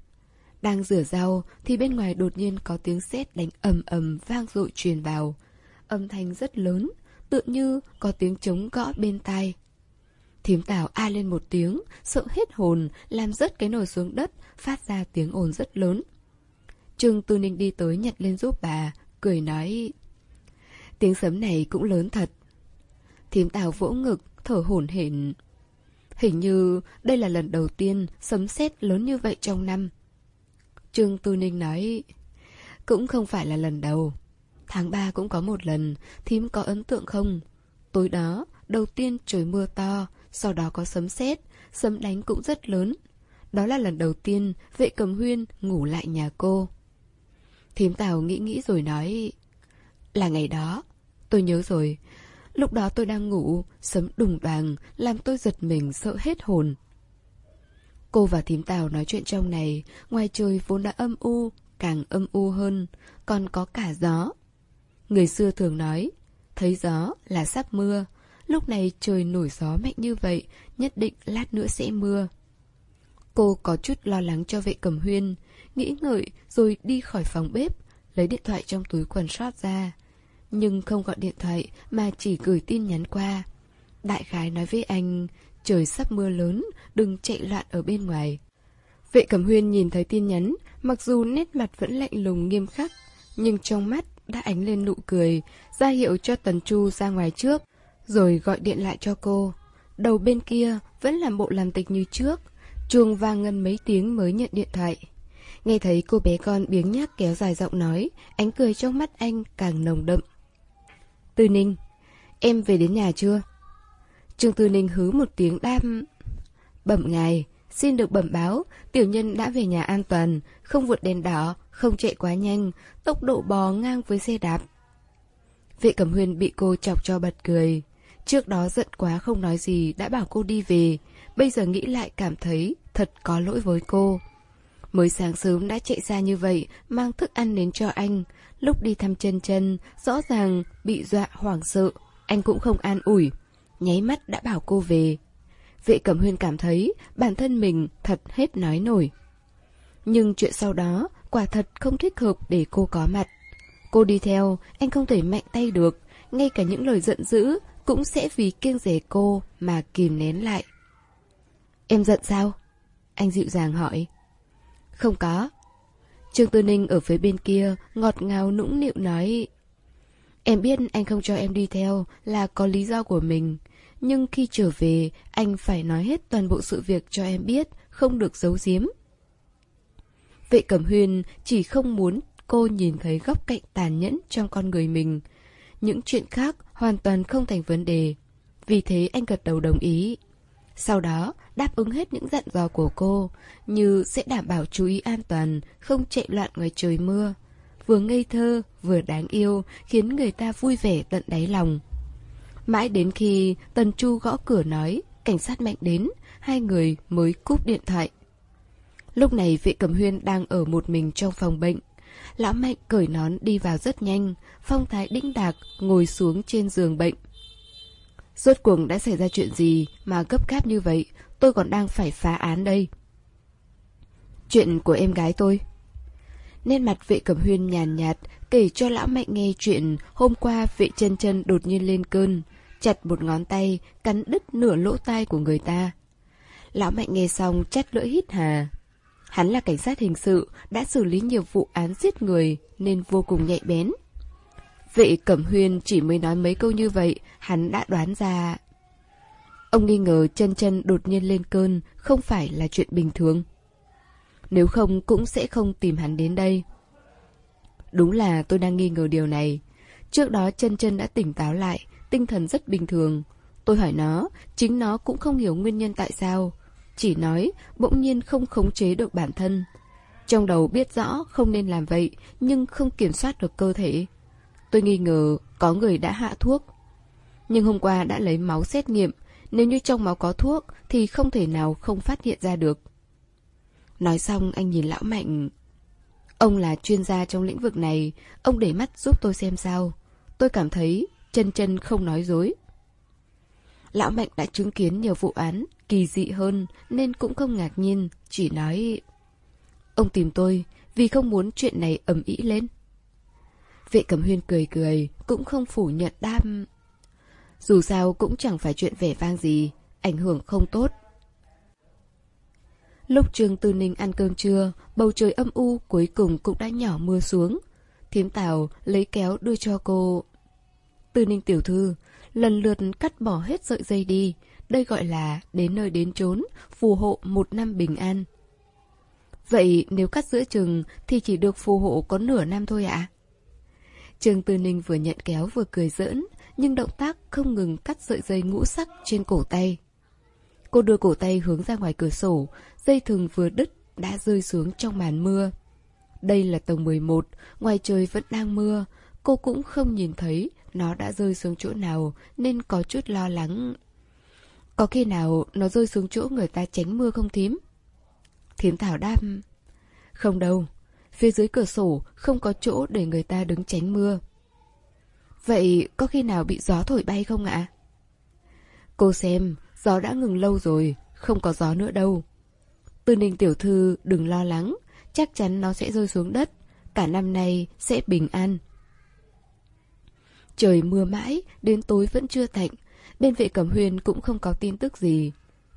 Đang rửa rau thì bên ngoài đột nhiên có tiếng sét đánh ầm ầm vang dội truyền vào. Âm thanh rất lớn, tự như có tiếng trống gõ bên tai. Thím tào a lên một tiếng, sợ hết hồn, làm rớt cái nồi xuống đất, phát ra tiếng ồn rất lớn. Trương Tư Ninh đi tới nhặt lên giúp bà, cười nói Tiếng sấm này cũng lớn thật. Thím tào vỗ ngực, thở hổn hển. Hình như đây là lần đầu tiên sấm sét lớn như vậy trong năm. Trương Tư Ninh nói Cũng không phải là lần đầu. Tháng 3 cũng có một lần, thím có ấn tượng không? Tối đó, đầu tiên trời mưa to, sau đó có sấm sét, sấm đánh cũng rất lớn. Đó là lần đầu tiên vệ cầm huyên ngủ lại nhà cô. Thím Tào nghĩ nghĩ rồi nói, Là ngày đó, Tôi nhớ rồi. Lúc đó tôi đang ngủ, Sấm đùng đoàng, Làm tôi giật mình, sợ hết hồn. Cô và thím Tào nói chuyện trong này, Ngoài trời vốn đã âm u, Càng âm u hơn, Còn có cả gió. Người xưa thường nói, Thấy gió là sắp mưa, Lúc này trời nổi gió mạnh như vậy, Nhất định lát nữa sẽ mưa. Cô có chút lo lắng cho vệ cầm huyên nghĩ ngợi rồi đi khỏi phòng bếp, lấy điện thoại trong túi quần sót ra. Nhưng không gọi điện thoại mà chỉ gửi tin nhắn qua. Đại khái nói với anh, trời sắp mưa lớn, đừng chạy loạn ở bên ngoài. Vệ Cẩm Huyên nhìn thấy tin nhắn, mặc dù nét mặt vẫn lạnh lùng nghiêm khắc, nhưng trong mắt đã ánh lên nụ cười, ra hiệu cho Tần Chu ra ngoài trước, rồi gọi điện lại cho cô. Đầu bên kia vẫn làm bộ làm tịch như trước, chuông vang ngân mấy tiếng mới nhận điện thoại. Nghe thấy cô bé con biếng nhác kéo dài giọng nói, ánh cười trong mắt anh càng nồng đậm. Tư Ninh, em về đến nhà chưa? Trương Tư Ninh hứ một tiếng đam. Bẩm ngài, xin được bẩm báo, tiểu nhân đã về nhà an toàn, không vượt đèn đỏ, không chạy quá nhanh, tốc độ bò ngang với xe đạp. Vệ Cẩm Huyên bị cô chọc cho bật cười. Trước đó giận quá không nói gì đã bảo cô đi về, bây giờ nghĩ lại cảm thấy thật có lỗi với cô. Mới sáng sớm đã chạy ra như vậy, mang thức ăn đến cho anh. Lúc đi thăm chân chân, rõ ràng bị dọa hoảng sợ, anh cũng không an ủi. Nháy mắt đã bảo cô về. Vệ Cẩm Huyên cảm thấy bản thân mình thật hết nói nổi. Nhưng chuyện sau đó, quả thật không thích hợp để cô có mặt. Cô đi theo, anh không thể mạnh tay được, ngay cả những lời giận dữ cũng sẽ vì kiêng rẻ cô mà kìm nén lại. Em giận sao? Anh dịu dàng hỏi. Không có. Trương Tư Ninh ở phía bên kia, ngọt ngào nũng nịu nói. Em biết anh không cho em đi theo là có lý do của mình. Nhưng khi trở về, anh phải nói hết toàn bộ sự việc cho em biết, không được giấu giếm. Vệ Cẩm Huyên chỉ không muốn cô nhìn thấy góc cạnh tàn nhẫn trong con người mình. Những chuyện khác hoàn toàn không thành vấn đề. Vì thế anh gật đầu đồng ý. Sau đó, đáp ứng hết những dặn dò của cô, như sẽ đảm bảo chú ý an toàn, không chạy loạn ngoài trời mưa. Vừa ngây thơ, vừa đáng yêu, khiến người ta vui vẻ tận đáy lòng. Mãi đến khi Tần Chu gõ cửa nói, cảnh sát mạnh đến, hai người mới cúp điện thoại. Lúc này vị cầm huyên đang ở một mình trong phòng bệnh. Lão Mạnh cởi nón đi vào rất nhanh, phong thái đĩnh đạc ngồi xuống trên giường bệnh. Rốt cuộc đã xảy ra chuyện gì mà gấp gáp như vậy, tôi còn đang phải phá án đây. Chuyện của em gái tôi. Nên mặt vệ cẩm huyên nhàn nhạt, kể cho lão mạnh nghe chuyện hôm qua vệ chân chân đột nhiên lên cơn, chặt một ngón tay, cắn đứt nửa lỗ tai của người ta. Lão mạnh nghe xong chắt lưỡi hít hà. Hắn là cảnh sát hình sự, đã xử lý nhiều vụ án giết người nên vô cùng nhạy bén. Vệ Cẩm Huyên chỉ mới nói mấy câu như vậy, hắn đã đoán ra. Ông nghi ngờ chân chân đột nhiên lên cơn không phải là chuyện bình thường. Nếu không cũng sẽ không tìm hắn đến đây. Đúng là tôi đang nghi ngờ điều này. Trước đó chân chân đã tỉnh táo lại, tinh thần rất bình thường. Tôi hỏi nó, chính nó cũng không hiểu nguyên nhân tại sao. Chỉ nói, bỗng nhiên không khống chế được bản thân. Trong đầu biết rõ không nên làm vậy, nhưng không kiểm soát được cơ thể. Tôi nghi ngờ có người đã hạ thuốc. Nhưng hôm qua đã lấy máu xét nghiệm, nếu như trong máu có thuốc thì không thể nào không phát hiện ra được. Nói xong anh nhìn lão Mạnh. Ông là chuyên gia trong lĩnh vực này, ông để mắt giúp tôi xem sao. Tôi cảm thấy chân chân không nói dối. Lão Mạnh đã chứng kiến nhiều vụ án kỳ dị hơn nên cũng không ngạc nhiên, chỉ nói... Ông tìm tôi vì không muốn chuyện này ầm ĩ lên. Vệ Cẩm Huyên cười cười, cũng không phủ nhận đam. Dù sao cũng chẳng phải chuyện vẻ vang gì, ảnh hưởng không tốt. Lúc Trương Tư Ninh ăn cơm trưa, bầu trời âm u cuối cùng cũng đã nhỏ mưa xuống. Thiếm Tào lấy kéo đưa cho cô. Tư Ninh tiểu thư, lần lượt cắt bỏ hết sợi dây đi. Đây gọi là đến nơi đến chốn, phù hộ một năm bình an. Vậy nếu cắt giữa chừng thì chỉ được phù hộ có nửa năm thôi ạ? À? Trương Tư Ninh vừa nhận kéo vừa cười giỡn, nhưng động tác không ngừng cắt sợi dây ngũ sắc trên cổ tay. Cô đưa cổ tay hướng ra ngoài cửa sổ, dây thừng vừa đứt đã rơi xuống trong màn mưa. Đây là tầng 11, ngoài trời vẫn đang mưa, cô cũng không nhìn thấy nó đã rơi xuống chỗ nào nên có chút lo lắng. Có khi nào nó rơi xuống chỗ người ta tránh mưa không thím? Thím Thảo đáp. Không đâu, phía dưới cửa sổ không có chỗ để người ta đứng tránh mưa. Vậy có khi nào bị gió thổi bay không ạ? Cô xem, gió đã ngừng lâu rồi, không có gió nữa đâu. Tư ninh tiểu thư đừng lo lắng, chắc chắn nó sẽ rơi xuống đất, cả năm nay sẽ bình an. Trời mưa mãi, đến tối vẫn chưa tạnh, bên vệ cẩm huyền cũng không có tin tức gì.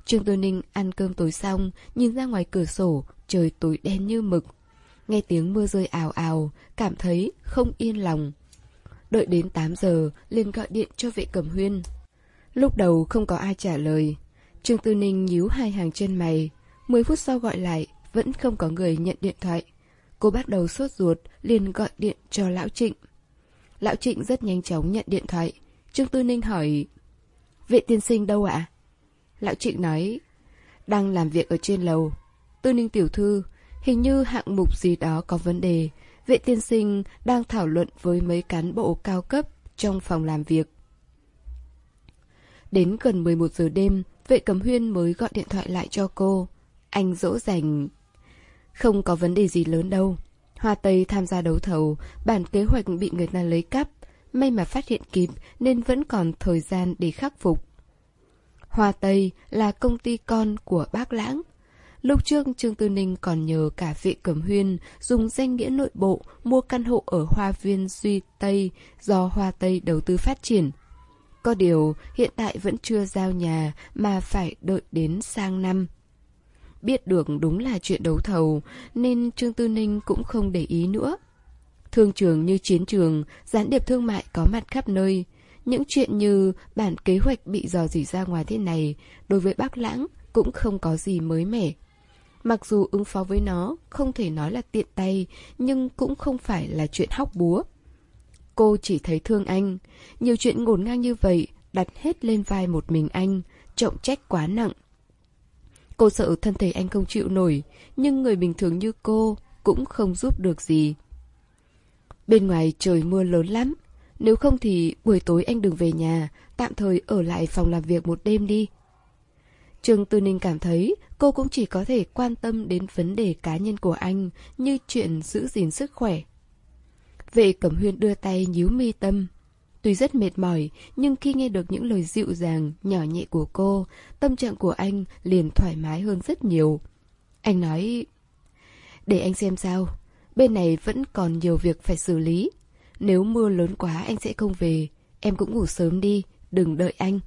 Trương Tư Ninh ăn cơm tối xong, nhìn ra ngoài cửa sổ, trời tối đen như mực. Nghe tiếng mưa rơi ào ào, cảm thấy không yên lòng. Đợi đến 8 giờ, liền gọi điện cho vệ cẩm huyên. Lúc đầu không có ai trả lời. Trương Tư Ninh nhíu hai hàng chân mày. 10 phút sau gọi lại, vẫn không có người nhận điện thoại. Cô bắt đầu sốt ruột, liền gọi điện cho Lão Trịnh. Lão Trịnh rất nhanh chóng nhận điện thoại. Trương Tư Ninh hỏi, Vệ tiên sinh đâu ạ? Lão Trịnh nói, đang làm việc ở trên lầu. Tư Ninh tiểu thư, hình như hạng mục gì đó có vấn đề. Vệ tiên sinh đang thảo luận với mấy cán bộ cao cấp trong phòng làm việc. Đến gần 11 giờ đêm, vệ cầm huyên mới gọi điện thoại lại cho cô. Anh dỗ dành. Không có vấn đề gì lớn đâu. Hoa Tây tham gia đấu thầu, bản kế hoạch bị người ta lấy cắp. May mà phát hiện kịp nên vẫn còn thời gian để khắc phục. Hoa Tây là công ty con của bác Lãng. Lúc trước Trương Tư Ninh còn nhờ cả vị cẩm huyên dùng danh nghĩa nội bộ mua căn hộ ở Hoa Viên Duy Tây do Hoa Tây đầu tư phát triển. Có điều hiện tại vẫn chưa giao nhà mà phải đợi đến sang năm. Biết được đúng là chuyện đấu thầu nên Trương Tư Ninh cũng không để ý nữa. Thương trường như chiến trường, gián điệp thương mại có mặt khắp nơi. Những chuyện như bản kế hoạch bị dò dỉ ra ngoài thế này đối với bác lãng cũng không có gì mới mẻ. Mặc dù ứng phó với nó không thể nói là tiện tay, nhưng cũng không phải là chuyện hóc búa. Cô chỉ thấy thương anh. Nhiều chuyện ngổn ngang như vậy đặt hết lên vai một mình anh, trọng trách quá nặng. Cô sợ thân thể anh không chịu nổi, nhưng người bình thường như cô cũng không giúp được gì. Bên ngoài trời mưa lớn lắm, nếu không thì buổi tối anh đừng về nhà, tạm thời ở lại phòng làm việc một đêm đi. Trương Tư Ninh cảm thấy cô cũng chỉ có thể quan tâm đến vấn đề cá nhân của anh như chuyện giữ gìn sức khỏe. Vệ Cẩm Huyên đưa tay nhíu mi tâm. Tuy rất mệt mỏi, nhưng khi nghe được những lời dịu dàng, nhỏ nhẹ của cô, tâm trạng của anh liền thoải mái hơn rất nhiều. Anh nói, để anh xem sao, bên này vẫn còn nhiều việc phải xử lý. Nếu mưa lớn quá anh sẽ không về, em cũng ngủ sớm đi, đừng đợi anh.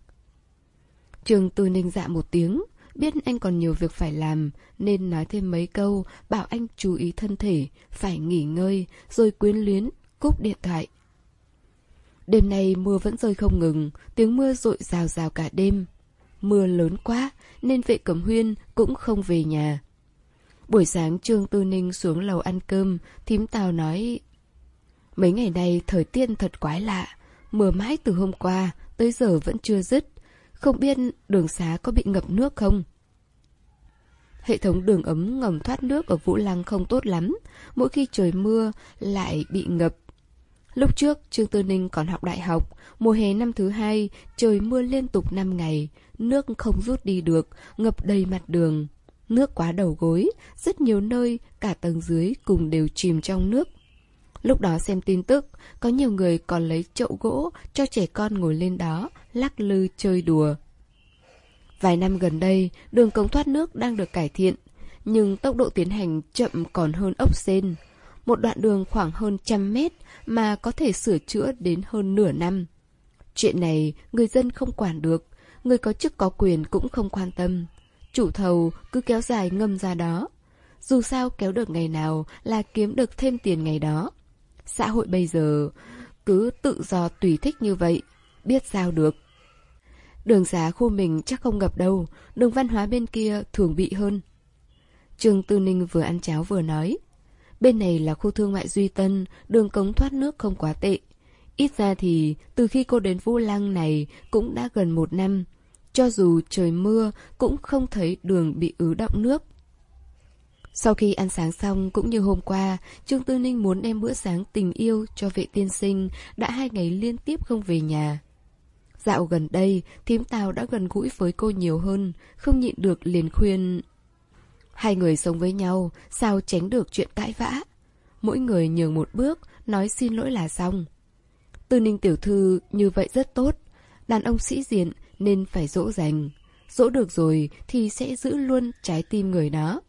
Trường Tư Ninh dạ một tiếng, biết anh còn nhiều việc phải làm, nên nói thêm mấy câu, bảo anh chú ý thân thể, phải nghỉ ngơi, rồi quyến luyến, cúp điện thoại. Đêm nay mưa vẫn rơi không ngừng, tiếng mưa rội rào rào cả đêm. Mưa lớn quá, nên vệ cẩm huyên cũng không về nhà. Buổi sáng Trương Tư Ninh xuống lầu ăn cơm, thím Tào nói Mấy ngày nay thời tiết thật quái lạ, mưa mãi từ hôm qua, tới giờ vẫn chưa dứt. Không biết đường xá có bị ngập nước không? Hệ thống đường ấm ngầm thoát nước ở Vũ Lăng không tốt lắm, mỗi khi trời mưa lại bị ngập. Lúc trước, Trương Tư Ninh còn học đại học, mùa hè năm thứ hai, trời mưa liên tục 5 ngày, nước không rút đi được, ngập đầy mặt đường. Nước quá đầu gối, rất nhiều nơi, cả tầng dưới cùng đều chìm trong nước. Lúc đó xem tin tức, có nhiều người còn lấy chậu gỗ cho trẻ con ngồi lên đó, lắc lư chơi đùa. Vài năm gần đây, đường cống thoát nước đang được cải thiện, nhưng tốc độ tiến hành chậm còn hơn ốc sen. Một đoạn đường khoảng hơn trăm mét mà có thể sửa chữa đến hơn nửa năm. Chuyện này người dân không quản được, người có chức có quyền cũng không quan tâm. Chủ thầu cứ kéo dài ngâm ra đó. Dù sao kéo được ngày nào là kiếm được thêm tiền ngày đó. Xã hội bây giờ cứ tự do tùy thích như vậy, biết sao được. Đường xá khu mình chắc không ngập đâu, đường văn hóa bên kia thường bị hơn. Trương Tư Ninh vừa ăn cháo vừa nói. Bên này là khu thương mại Duy Tân, đường cống thoát nước không quá tệ. Ít ra thì từ khi cô đến Vũ Lăng này cũng đã gần một năm. Cho dù trời mưa cũng không thấy đường bị ứ động nước. Sau khi ăn sáng xong cũng như hôm qua, Trương Tư Ninh muốn đem bữa sáng tình yêu cho vệ tiên sinh đã hai ngày liên tiếp không về nhà. Dạo gần đây, thím Tào đã gần gũi với cô nhiều hơn, không nhịn được liền khuyên. Hai người sống với nhau, sao tránh được chuyện cãi vã? Mỗi người nhường một bước, nói xin lỗi là xong. Tư ninh tiểu thư như vậy rất tốt. Đàn ông sĩ diện nên phải dỗ dành. Dỗ được rồi thì sẽ giữ luôn trái tim người đó.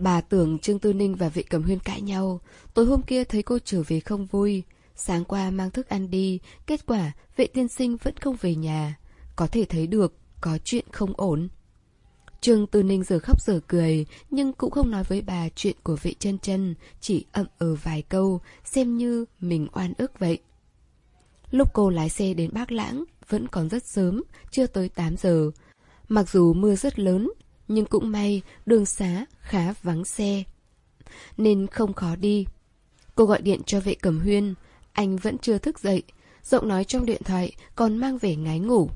Bà tưởng Trương Tư Ninh và vị cầm huyên cãi nhau. Tối hôm kia thấy cô trở về không vui. Sáng qua mang thức ăn đi, kết quả vệ tiên sinh vẫn không về nhà. Có thể thấy được, có chuyện không ổn. Trương Tư Ninh giờ khóc giờ cười, nhưng cũng không nói với bà chuyện của vệ chân chân, chỉ ậm ừ vài câu, xem như mình oan ức vậy. Lúc cô lái xe đến Bác Lãng, vẫn còn rất sớm, chưa tới 8 giờ. Mặc dù mưa rất lớn, nhưng cũng may đường xá khá vắng xe. Nên không khó đi. Cô gọi điện cho vệ cầm huyên, anh vẫn chưa thức dậy, giọng nói trong điện thoại còn mang vẻ ngái ngủ.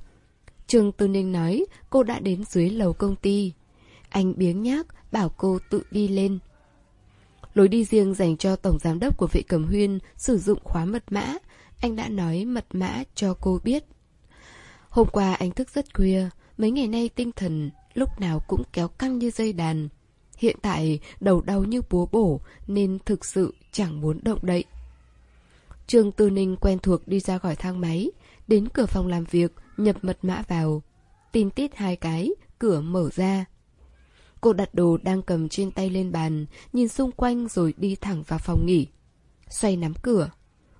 Trương Tư Ninh nói cô đã đến dưới lầu công ty. Anh biếng nhác bảo cô tự đi lên. Lối đi riêng dành cho Tổng Giám đốc của vệ cầm huyên sử dụng khóa mật mã. Anh đã nói mật mã cho cô biết. Hôm qua anh thức rất khuya, mấy ngày nay tinh thần lúc nào cũng kéo căng như dây đàn. Hiện tại đầu đau như búa bổ nên thực sự chẳng muốn động đậy. Trương Tư Ninh quen thuộc đi ra khỏi thang máy, đến cửa phòng làm việc, nhập mật mã vào. Tin tít hai cái, cửa mở ra. Cô đặt đồ đang cầm trên tay lên bàn, nhìn xung quanh rồi đi thẳng vào phòng nghỉ. Xoay nắm cửa.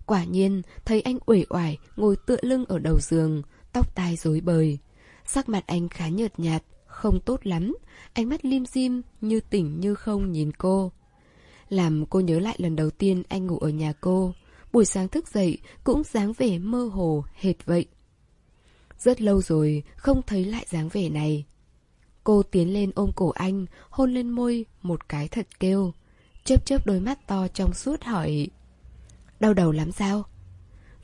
Quả nhiên, thấy anh uể oải ngồi tựa lưng ở đầu giường, tóc tai rối bời. Sắc mặt anh khá nhợt nhạt, không tốt lắm, ánh mắt lim dim như tỉnh như không nhìn cô. Làm cô nhớ lại lần đầu tiên anh ngủ ở nhà cô, buổi sáng thức dậy cũng dáng vẻ mơ hồ hệt vậy. Rất lâu rồi không thấy lại dáng vẻ này. Cô tiến lên ôm cổ anh, hôn lên môi, một cái thật kêu. Chớp chớp đôi mắt to trong suốt hỏi Đau đầu lắm sao?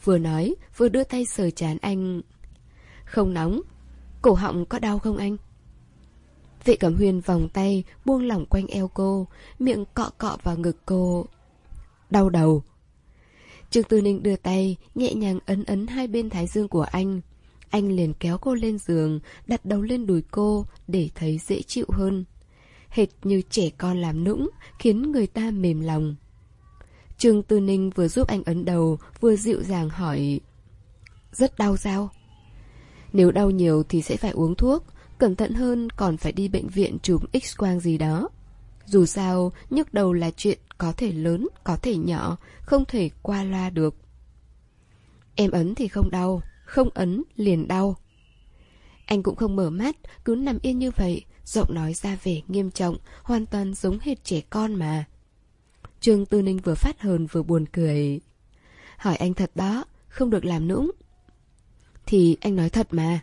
Vừa nói, vừa đưa tay sờ chán anh Không nóng Cổ họng có đau không anh? Vệ cẩm huyền vòng tay, Buông lỏng quanh eo cô, Miệng cọ cọ vào ngực cô. Đau đầu. Trương Tư Ninh đưa tay, Nhẹ nhàng ấn ấn hai bên thái dương của anh. Anh liền kéo cô lên giường, Đặt đầu lên đùi cô Để thấy dễ chịu hơn. Hệt như trẻ con làm nũng, Khiến người ta mềm lòng. Trương Tư Ninh vừa giúp anh ấn đầu, Vừa dịu dàng hỏi, Rất đau sao? Nếu đau nhiều thì sẽ phải uống thuốc Cẩn thận hơn còn phải đi bệnh viện chụp x-quang gì đó. Dù sao, nhức đầu là chuyện có thể lớn, có thể nhỏ Không thể qua loa được. Em ấn thì không đau Không ấn liền đau. Anh cũng không mở mắt Cứ nằm yên như vậy Giọng nói ra vẻ nghiêm trọng Hoàn toàn giống hệt trẻ con mà. Trương Tư Ninh vừa phát hờn vừa buồn cười. Hỏi anh thật đó Không được làm nũng. Thì anh nói thật mà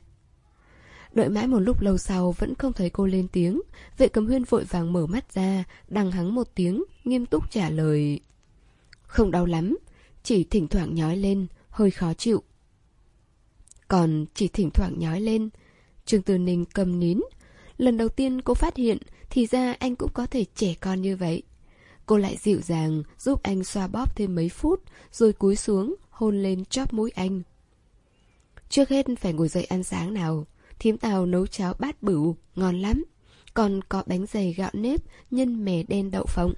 Đợi mãi một lúc lâu sau Vẫn không thấy cô lên tiếng. Vệ cầm huyên vội vàng mở mắt ra, Đằng hắng một tiếng, Nghiêm túc trả lời. Không đau lắm, Chỉ thỉnh thoảng nhói lên, Hơi khó chịu. Còn chỉ thỉnh thoảng nhói lên, Trương Tư Ninh cầm nín. Lần đầu tiên cô phát hiện, Thì ra anh cũng có thể trẻ con như vậy. Cô lại dịu dàng giúp anh xoa bóp thêm mấy phút, Rồi cúi xuống, hôn lên chóp mũi anh. Trước hết phải ngồi dậy ăn sáng nào. Thím tàu nấu cháo bát bửu Ngon lắm Còn có bánh dày gạo nếp Nhân mè đen đậu phộng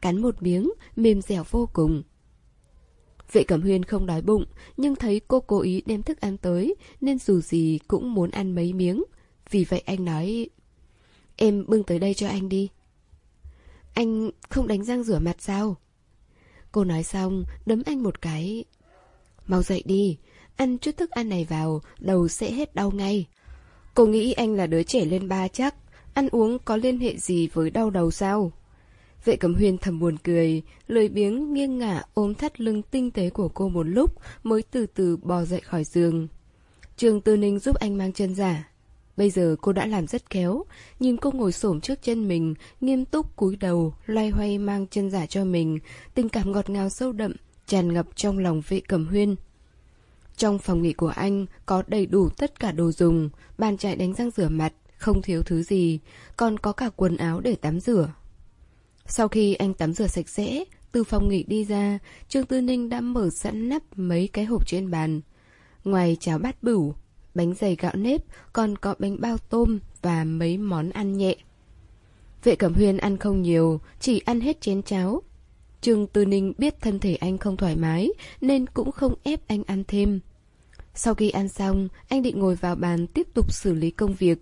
Cắn một miếng mềm dẻo vô cùng Vệ Cẩm Huyên không đói bụng Nhưng thấy cô cố ý đem thức ăn tới Nên dù gì cũng muốn ăn mấy miếng Vì vậy anh nói Em bưng tới đây cho anh đi anh không đánh răng rửa mặt sao? Cô nói xong, đấm anh một cái. Mau dậy đi, ăn chút thức ăn này vào, đầu sẽ hết đau ngay. Cô nghĩ anh là đứa trẻ lên ba chắc, ăn uống có liên hệ gì với đau đầu sao? Vệ cẩm huyền thầm buồn cười, lười biếng nghiêng ngả ôm thắt lưng tinh tế của cô một lúc mới từ từ bò dậy khỏi giường. Trường Tư Ninh giúp anh mang chân giả. Bây giờ cô đã làm rất khéo, nhìn cô ngồi xổm trước chân mình, nghiêm túc cúi đầu, loay hoay mang chân giả cho mình, tình cảm ngọt ngào sâu đậm, tràn ngập trong lòng vệ cầm huyên. Trong phòng nghỉ của anh có đầy đủ tất cả đồ dùng, bàn chải đánh răng rửa mặt, không thiếu thứ gì, còn có cả quần áo để tắm rửa. Sau khi anh tắm rửa sạch sẽ, từ phòng nghỉ đi ra, Trương Tư Ninh đã mở sẵn nắp mấy cái hộp trên bàn. Ngoài cháo bát bửu, bánh dày gạo nếp, còn có bánh bao tôm và mấy món ăn nhẹ. Vệ Cẩm Huyên ăn không nhiều, chỉ ăn hết chén cháo. Trương Tư Ninh biết thân thể anh không thoải mái nên cũng không ép anh ăn thêm. Sau khi ăn xong, anh định ngồi vào bàn tiếp tục xử lý công việc.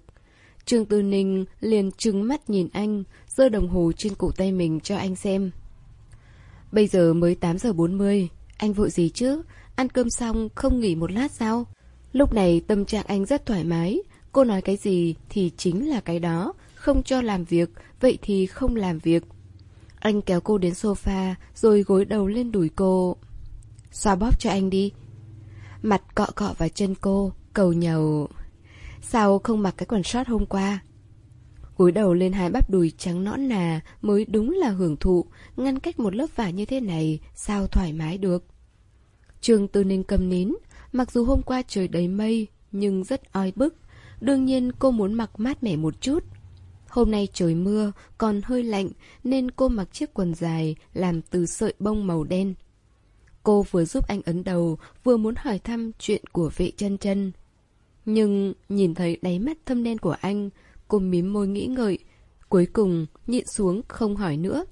Trương Tư Ninh liền trừng mắt nhìn anh, giơ đồng hồ trên cổ tay mình cho anh xem. Bây giờ mới 8 giờ 40, anh vội gì chứ? Ăn cơm xong không nghỉ một lát sao? Lúc này tâm trạng anh rất thoải mái, cô nói cái gì thì chính là cái đó, không cho làm việc, vậy thì không làm việc. Anh kéo cô đến sofa, rồi gối đầu lên đùi cô. Xoa bóp cho anh đi. Mặt cọ cọ vào chân cô, cầu nhầu. Sao không mặc cái quần short hôm qua? Gối đầu lên hai bắp đùi trắng nõn nà mới đúng là hưởng thụ, ngăn cách một lớp vải như thế này, sao thoải mái được. Trường Tư Ninh cầm nín, Mặc dù hôm qua trời đầy mây, nhưng rất oi bức. Đương nhiên cô muốn mặc mát mẻ một chút. Hôm nay trời mưa, còn hơi lạnh, nên cô mặc chiếc quần dài làm từ sợi bông màu đen. Cô vừa giúp anh ấn đầu, vừa muốn hỏi thăm chuyện của vệ chân chân. Nhưng nhìn thấy đáy mắt thâm đen của anh, cô mím môi nghĩ ngợi, cuối cùng nhịn xuống không hỏi nữa.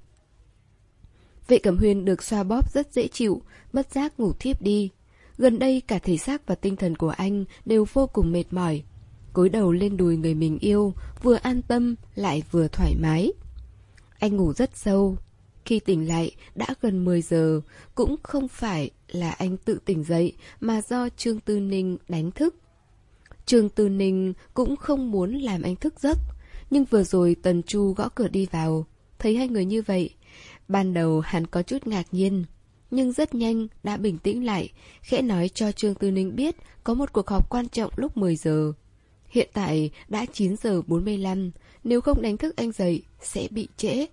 Vệ Cẩm Huyên được xoa bóp rất dễ chịu, bất giác ngủ thiếp đi. Gần đây cả thể xác và tinh thần của anh đều vô cùng mệt mỏi cúi đầu lên đùi người mình yêu, vừa an tâm lại vừa thoải mái. Anh ngủ rất sâu. Khi tỉnh lại đã gần 10 giờ, cũng không phải là anh tự tỉnh dậy mà do Trương Tư Ninh đánh thức. Trương Tư Ninh cũng không muốn làm anh thức giấc, nhưng vừa rồi Tần Chu gõ cửa đi vào, thấy hai người như vậy. Ban đầu hắn có chút ngạc nhiên, nhưng rất nhanh đã bình tĩnh lại, khẽ nói cho Trương Tư Ninh biết có một cuộc họp quan trọng lúc 10 giờ. Hiện tại đã 9 giờ 45, nếu không đánh thức anh dậy, sẽ bị trễ.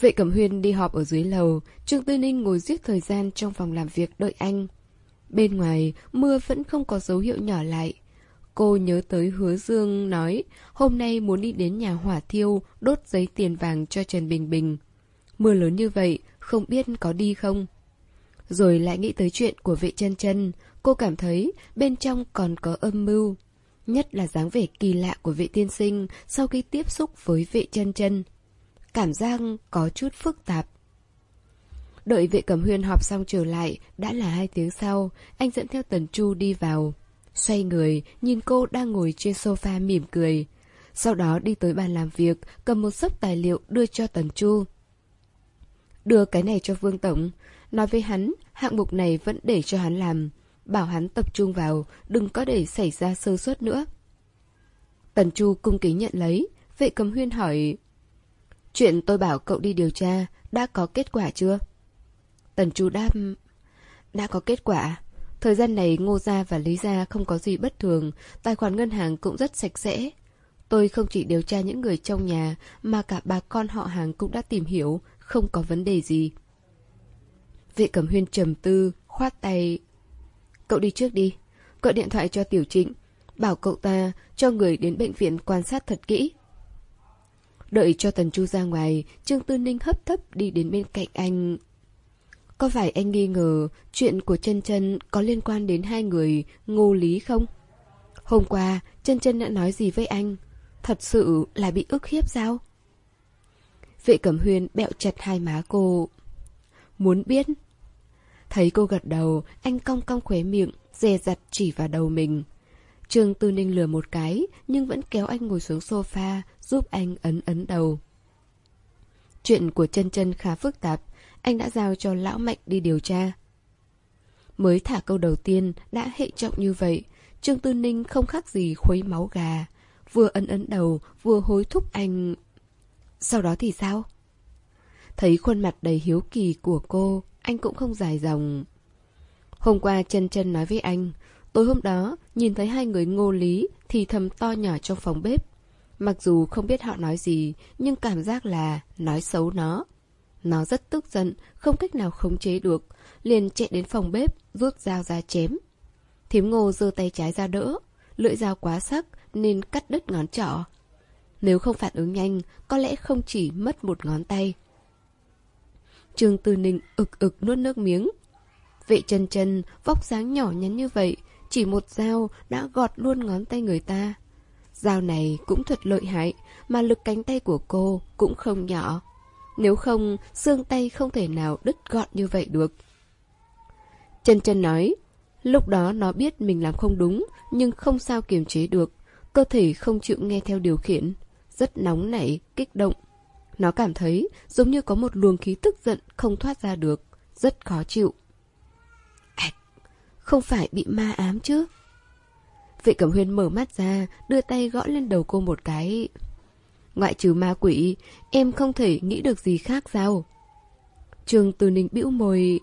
Vệ Cẩm Huyên đi họp ở dưới lầu, Trương Tư Ninh ngồi giết thời gian trong phòng làm việc đợi anh. Bên ngoài, mưa vẫn không có dấu hiệu nhỏ lại. Cô nhớ tới hứa Dương nói hôm nay muốn đi đến nhà hỏa thiêu đốt giấy tiền vàng cho Trần Bình Bình. Mưa lớn như vậy, không biết có đi không? Rồi lại nghĩ tới chuyện của vệ chân chân, cô cảm thấy bên trong còn có âm mưu. Nhất là dáng vẻ kỳ lạ của vệ tiên sinh sau khi tiếp xúc với vệ chân chân. Cảm giác có chút phức tạp. Đợi vệ cẩm huyên họp xong trở lại, đã là hai tiếng sau, anh dẫn theo Tần Chu đi vào. Xoay người, nhìn cô đang ngồi trên sofa mỉm cười. Sau đó đi tới bàn làm việc, cầm một sấp tài liệu đưa cho Tần Chu. Đưa cái này cho Vương Tổng. Nói với hắn, hạng mục này vẫn để cho hắn làm. Bảo hắn tập trung vào, đừng có để xảy ra sơ suất nữa. Tần Chu cung kính nhận lấy, vệ cầm huyên hỏi... Chuyện tôi bảo cậu đi điều tra, đã có kết quả chưa? Tần Chu đáp... Đã có kết quả. Thời gian này Ngô Gia và Lý Gia không có gì bất thường, tài khoản ngân hàng cũng rất sạch sẽ. Tôi không chỉ điều tra những người trong nhà, mà cả bà con họ hàng cũng đã tìm hiểu, không có vấn đề gì. Vệ Cẩm Huyên trầm tư, khoát tay. Cậu đi trước đi, gọi điện thoại cho Tiểu Trịnh, bảo cậu ta cho người đến bệnh viện quan sát thật kỹ. Đợi cho Tần Chu ra ngoài, Trương Tư Ninh hấp thấp đi đến bên cạnh anh. Có phải anh nghi ngờ chuyện của chân chân có liên quan đến hai người ngô lý không? Hôm qua, chân chân đã nói gì với anh? Thật sự là bị ức hiếp sao? Vệ cẩm huyên bẹo chặt hai má cô. Muốn biết? Thấy cô gật đầu, anh cong cong khóe miệng, dè dặt chỉ vào đầu mình. Trương Tư Ninh lừa một cái, nhưng vẫn kéo anh ngồi xuống sofa, giúp anh ấn ấn đầu. Chuyện của chân chân khá phức tạp, anh đã giao cho lão mạnh đi điều tra. Mới thả câu đầu tiên đã hệ trọng như vậy, Trương Tư Ninh không khác gì khuấy máu gà, vừa ấn ấn đầu, vừa hối thúc anh. Sau đó thì sao? Thấy khuôn mặt đầy hiếu kỳ của cô, anh cũng không dài dòng. Hôm qua chân chân nói với anh, tối hôm đó nhìn thấy hai người ngô lý thì thầm to nhỏ trong phòng bếp. Mặc dù không biết họ nói gì, nhưng cảm giác là nói xấu nó. Nó rất tức giận, không cách nào khống chế được, liền chạy đến phòng bếp, rút dao ra chém. Thím ngô giơ tay trái ra đỡ, lưỡi dao quá sắc nên cắt đứt ngón trỏ. Nếu không phản ứng nhanh, có lẽ không chỉ mất một ngón tay. Trương Tư Ninh ực ực nuốt nước miếng. Vệ chân chân, vóc dáng nhỏ nhắn như vậy, chỉ một dao đã gọt luôn ngón tay người ta. Dao này cũng thật lợi hại, mà lực cánh tay của cô cũng không nhỏ. Nếu không, xương tay không thể nào đứt gọn như vậy được. Chân chân nói, lúc đó nó biết mình làm không đúng, nhưng không sao kiềm chế được. Cơ thể không chịu nghe theo điều khiển. Rất nóng nảy, kích động. Nó cảm thấy giống như có một luồng khí tức giận không thoát ra được. Rất khó chịu. Ảch, không phải bị ma ám chứ? Vệ Cẩm Huyên mở mắt ra, đưa tay gõ lên đầu cô một cái. Ngoại trừ ma quỷ, em không thể nghĩ được gì khác sao? Trường Từ Ninh bĩu môi.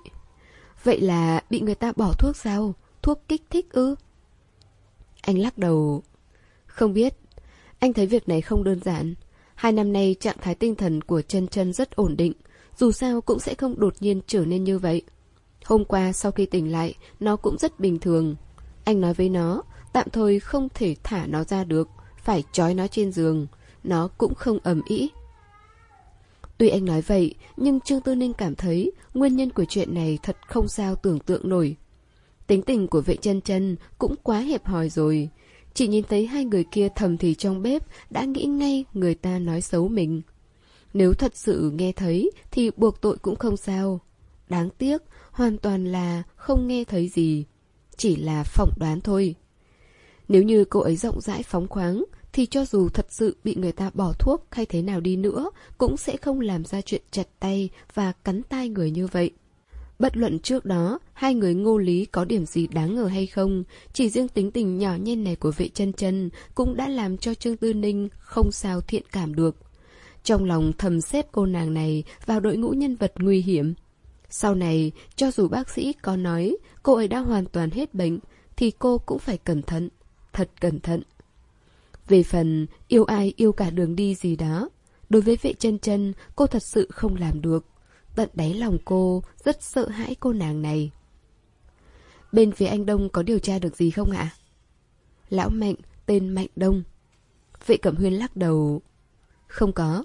Vậy là bị người ta bỏ thuốc sao? Thuốc kích thích ư? Anh lắc đầu. Không biết. Anh thấy việc này không đơn giản. Hai năm nay trạng thái tinh thần của chân chân rất ổn định. Dù sao cũng sẽ không đột nhiên trở nên như vậy. Hôm qua sau khi tỉnh lại, nó cũng rất bình thường. Anh nói với nó, tạm thời không thể thả nó ra được, phải trói nó trên giường nó cũng không ầm ĩ. Tuy anh nói vậy, nhưng Trương Tư Ninh cảm thấy nguyên nhân của chuyện này thật không sao tưởng tượng nổi. Tính tình của vệ chân chân cũng quá hẹp hòi rồi. Chỉ nhìn thấy hai người kia thầm thì trong bếp đã nghĩ ngay người ta nói xấu mình. Nếu thật sự nghe thấy thì buộc tội cũng không sao. Đáng tiếc, hoàn toàn là không nghe thấy gì. Chỉ là phỏng đoán thôi. Nếu như cô ấy rộng rãi phóng khoáng thì cho dù thật sự bị người ta bỏ thuốc hay thế nào đi nữa, cũng sẽ không làm ra chuyện chặt tay và cắn tai người như vậy. Bất luận trước đó, hai người ngô lý có điểm gì đáng ngờ hay không, chỉ riêng tính tình nhỏ nhen này của vệ chân chân cũng đã làm cho Trương Tư Ninh không sao thiện cảm được. Trong lòng thầm xếp cô nàng này vào đội ngũ nhân vật nguy hiểm. Sau này, cho dù bác sĩ có nói cô ấy đã hoàn toàn hết bệnh, thì cô cũng phải cẩn thận, thật cẩn thận. Về phần yêu ai yêu cả đường đi gì đó, đối với vệ chân chân cô thật sự không làm được. Tận đáy lòng cô rất sợ hãi cô nàng này. Bên phía anh Đông có điều tra được gì không ạ? Lão Mạnh, tên Mạnh Đông. Vệ Cẩm Huyên lắc đầu. Không có.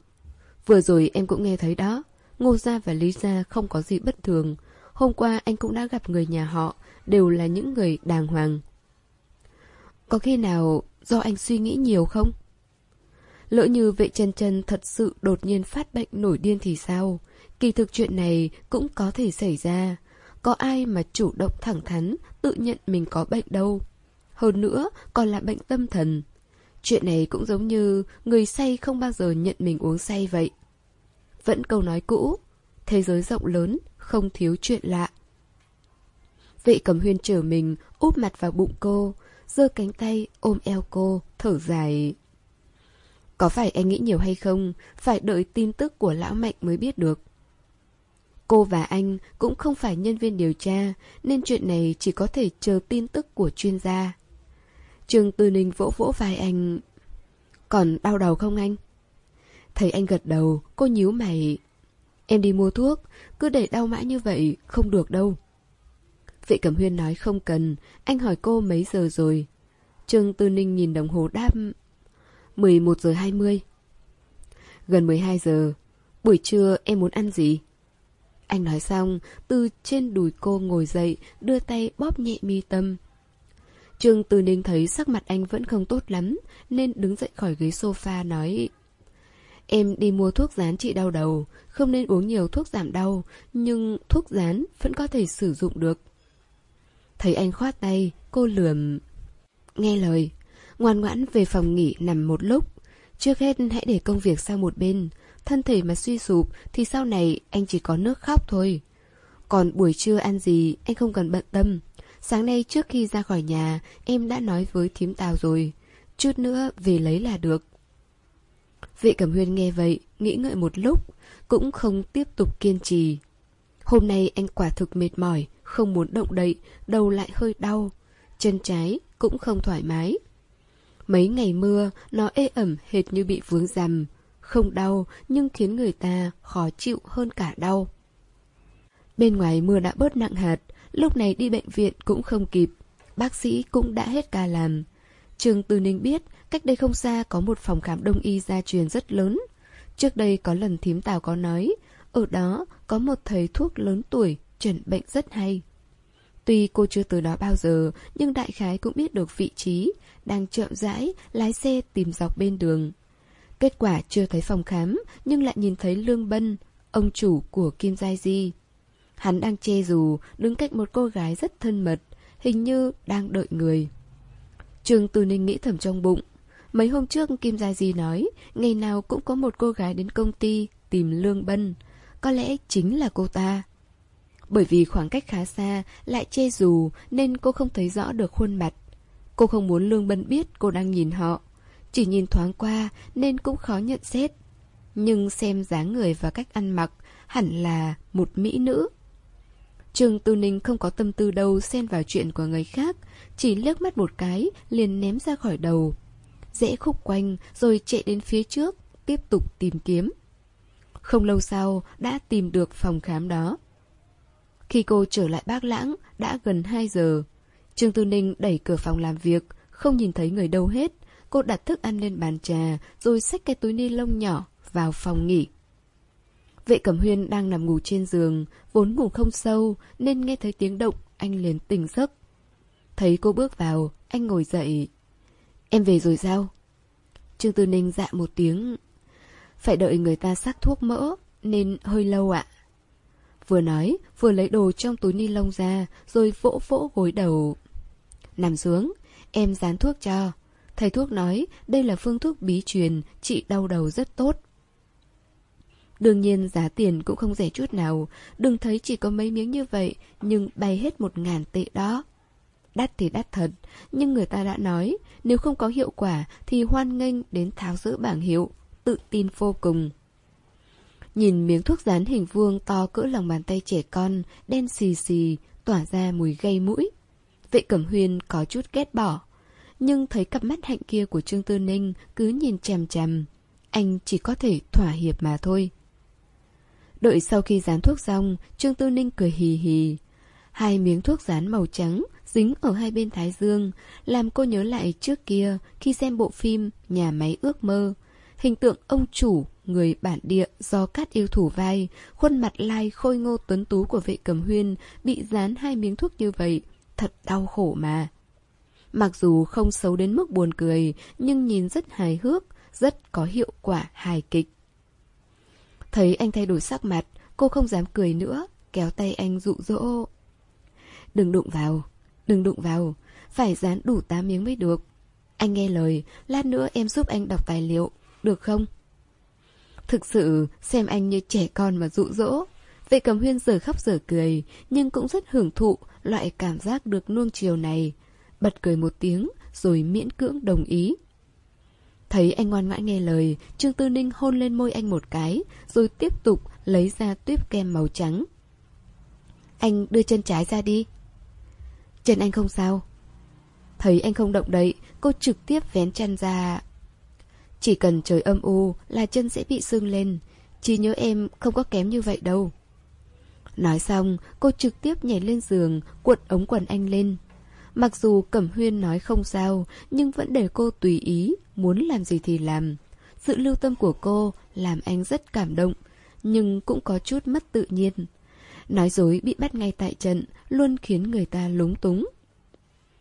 Vừa rồi em cũng nghe thấy đó. Ngô Gia và Lý Gia không có gì bất thường. Hôm qua anh cũng đã gặp người nhà họ, đều là những người đàng hoàng. Có khi nào do anh suy nghĩ nhiều không? Lỡ như vệ chân chân thật sự đột nhiên phát bệnh nổi điên thì sao? Kỳ thực chuyện này cũng có thể xảy ra. Có ai mà chủ động thẳng thắn, tự nhận mình có bệnh đâu. Hơn nữa, còn là bệnh tâm thần. Chuyện này cũng giống như người say không bao giờ nhận mình uống say vậy. Vẫn câu nói cũ, thế giới rộng lớn, không thiếu chuyện lạ. Vệ cầm huyên trở mình, úp mặt vào bụng cô, giơ cánh tay ôm eo cô, thở dài. Có phải anh nghĩ nhiều hay không, phải đợi tin tức của lão mạnh mới biết được. Cô và anh cũng không phải nhân viên điều tra, nên chuyện này chỉ có thể chờ tin tức của chuyên gia. Trường Tư Ninh vỗ vỗ vai anh. Còn đau đầu không anh? Thấy anh gật đầu, cô nhíu mày. Em đi mua thuốc, cứ để đau mãi như vậy, không được đâu. Vệ Cẩm Huyên nói không cần, anh hỏi cô mấy giờ rồi. Trương Tư Ninh nhìn đồng hồ đáp 11 giờ 20. Gần 12 giờ, buổi trưa em muốn ăn gì? Anh nói xong, từ trên đùi cô ngồi dậy, đưa tay bóp nhẹ mi tâm. Trương từ Ninh thấy sắc mặt anh vẫn không tốt lắm, nên đứng dậy khỏi ghế sofa nói Em đi mua thuốc dán trị đau đầu, không nên uống nhiều thuốc giảm đau, nhưng thuốc dán vẫn có thể sử dụng được. Thấy anh khoát tay, cô lườm. Nghe lời, ngoan ngoãn về phòng nghỉ nằm một lúc. Trước hết hãy để công việc sang một bên. Thân thể mà suy sụp thì sau này anh chỉ có nước khóc thôi. Còn buổi trưa ăn gì anh không cần bận tâm. Sáng nay trước khi ra khỏi nhà em đã nói với thím tào rồi. Chút nữa về lấy là được. Vệ Cẩm Huyên nghe vậy, nghĩ ngợi một lúc, cũng không tiếp tục kiên trì. Hôm nay anh quả thực mệt mỏi, không muốn động đậy, đầu lại hơi đau. Chân trái cũng không thoải mái. Mấy ngày mưa, nó ê ẩm hệt như bị vướng rằm. Không đau, nhưng khiến người ta khó chịu hơn cả đau. Bên ngoài mưa đã bớt nặng hạt, lúc này đi bệnh viện cũng không kịp. Bác sĩ cũng đã hết ca làm. Trường Từ Ninh biết, cách đây không xa có một phòng khám đông y gia truyền rất lớn. Trước đây có lần thím Tào có nói, ở đó có một thầy thuốc lớn tuổi, chuẩn bệnh rất hay. Tuy cô chưa từ đó bao giờ, nhưng đại khái cũng biết được vị trí, đang chậm rãi, lái xe tìm dọc bên đường. Kết quả chưa thấy phòng khám, nhưng lại nhìn thấy Lương Bân, ông chủ của Kim Giai Di. Hắn đang che dù, đứng cạnh một cô gái rất thân mật, hình như đang đợi người. Trường Từ Ninh nghĩ thầm trong bụng. Mấy hôm trước Kim Gia Di nói, ngày nào cũng có một cô gái đến công ty tìm Lương Bân. Có lẽ chính là cô ta. Bởi vì khoảng cách khá xa, lại che dù nên cô không thấy rõ được khuôn mặt. Cô không muốn Lương Bân biết cô đang nhìn họ. Chỉ nhìn thoáng qua nên cũng khó nhận xét. Nhưng xem dáng người và cách ăn mặc hẳn là một mỹ nữ. Trường Tư Ninh không có tâm tư đâu xen vào chuyện của người khác, chỉ liếc mắt một cái liền ném ra khỏi đầu. dễ khúc quanh rồi chạy đến phía trước, tiếp tục tìm kiếm. Không lâu sau đã tìm được phòng khám đó. Khi cô trở lại bác lãng, đã gần 2 giờ. Trương Tư Ninh đẩy cửa phòng làm việc, không nhìn thấy người đâu hết. Cô đặt thức ăn lên bàn trà, rồi xách cái túi ni lông nhỏ vào phòng nghỉ. Vệ Cẩm Huyên đang nằm ngủ trên giường, vốn ngủ không sâu, nên nghe thấy tiếng động, anh liền tỉnh giấc. Thấy cô bước vào, anh ngồi dậy. Em về rồi sao? Trương Tư Ninh dạ một tiếng. Phải đợi người ta sắc thuốc mỡ, nên hơi lâu ạ. Vừa nói, vừa lấy đồ trong túi ni lông ra, rồi vỗ vỗ gối đầu. Nằm xuống, em dán thuốc cho. Thầy thuốc nói đây là phương thuốc bí truyền, trị đau đầu rất tốt. Đương nhiên giá tiền cũng không rẻ chút nào, đừng thấy chỉ có mấy miếng như vậy, nhưng bay hết một ngàn tệ đó. Đắt thì đắt thật, nhưng người ta đã nói, nếu không có hiệu quả thì hoan nghênh đến tháo giữ bảng hiệu, tự tin vô cùng. Nhìn miếng thuốc dán hình vuông to cỡ lòng bàn tay trẻ con, đen xì xì, tỏa ra mùi gây mũi. Vệ Cẩm Huyên có chút ghét bỏ nhưng thấy cặp mắt hạnh kia của Trương Tư Ninh cứ nhìn chằm chằm. Anh chỉ có thể thỏa hiệp mà thôi. Đợi sau khi dán thuốc xong, Trương Tư Ninh cười hì hì. Hai miếng thuốc dán màu trắng dính ở hai bên thái dương, làm cô nhớ lại trước kia khi xem bộ phim Nhà máy ước mơ. Hình tượng ông chủ, người bản địa do cát yêu thủ vai, khuôn mặt lai khôi ngô tuấn tú của vệ cầm huyên bị dán hai miếng thuốc như vậy, thật đau khổ mà. Mặc dù không xấu đến mức buồn cười, nhưng nhìn rất hài hước, rất có hiệu quả hài kịch. Thấy anh thay đổi sắc mặt, cô không dám cười nữa, kéo tay anh dụ dỗ. Đừng đụng vào, đừng đụng vào, phải dán đủ 8 miếng mới được. Anh nghe lời, lát nữa em giúp anh đọc tài liệu, được không? Thực sự, xem anh như trẻ con mà dụ dỗ. Vệ cầm huyên giờ khóc giờ cười, nhưng cũng rất hưởng thụ loại cảm giác được nuông chiều này. Bật cười một tiếng, rồi miễn cưỡng đồng ý. Thấy anh ngoan ngoãn nghe lời, Trương Tư Ninh hôn lên môi anh một cái, rồi tiếp tục lấy ra tuyếp kem màu trắng. Anh đưa chân trái ra đi. Chân anh không sao. Thấy anh không động đậy, cô trực tiếp vén chân ra. Chỉ cần trời âm u là chân sẽ bị sưng lên. Chỉ nhớ em không có kém như vậy đâu. Nói xong, cô trực tiếp nhảy lên giường, cuộn ống quần anh lên. Mặc dù Cẩm Huyên nói không sao, nhưng vẫn để cô tùy ý, muốn làm gì thì làm. Sự lưu tâm của cô làm anh rất cảm động, nhưng cũng có chút mất tự nhiên. Nói dối bị bắt ngay tại trận luôn khiến người ta lúng túng.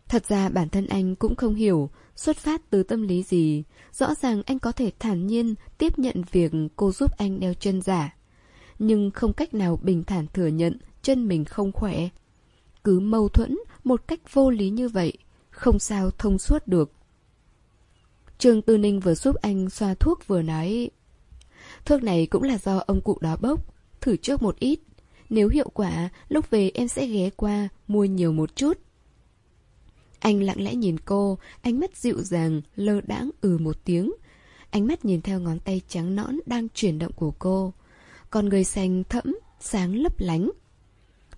Thật ra bản thân anh cũng không hiểu xuất phát từ tâm lý gì. Rõ ràng anh có thể thản nhiên tiếp nhận việc cô giúp anh đeo chân giả. Nhưng không cách nào bình thản thừa nhận chân mình không khỏe. Cứ mâu thuẫn một cách vô lý như vậy, không sao thông suốt được. Trương Tư Ninh vừa giúp anh xoa thuốc vừa nói Thuốc này cũng là do ông cụ đó bốc Thử trước một ít. Nếu hiệu quả, lúc về em sẽ ghé qua Mua nhiều một chút. Anh lặng lẽ nhìn cô Ánh mắt dịu dàng, lơ đãng ừ một tiếng. Ánh mắt nhìn theo ngón tay trắng nõn Đang chuyển động của cô. Còn người xanh thẫm, sáng lấp lánh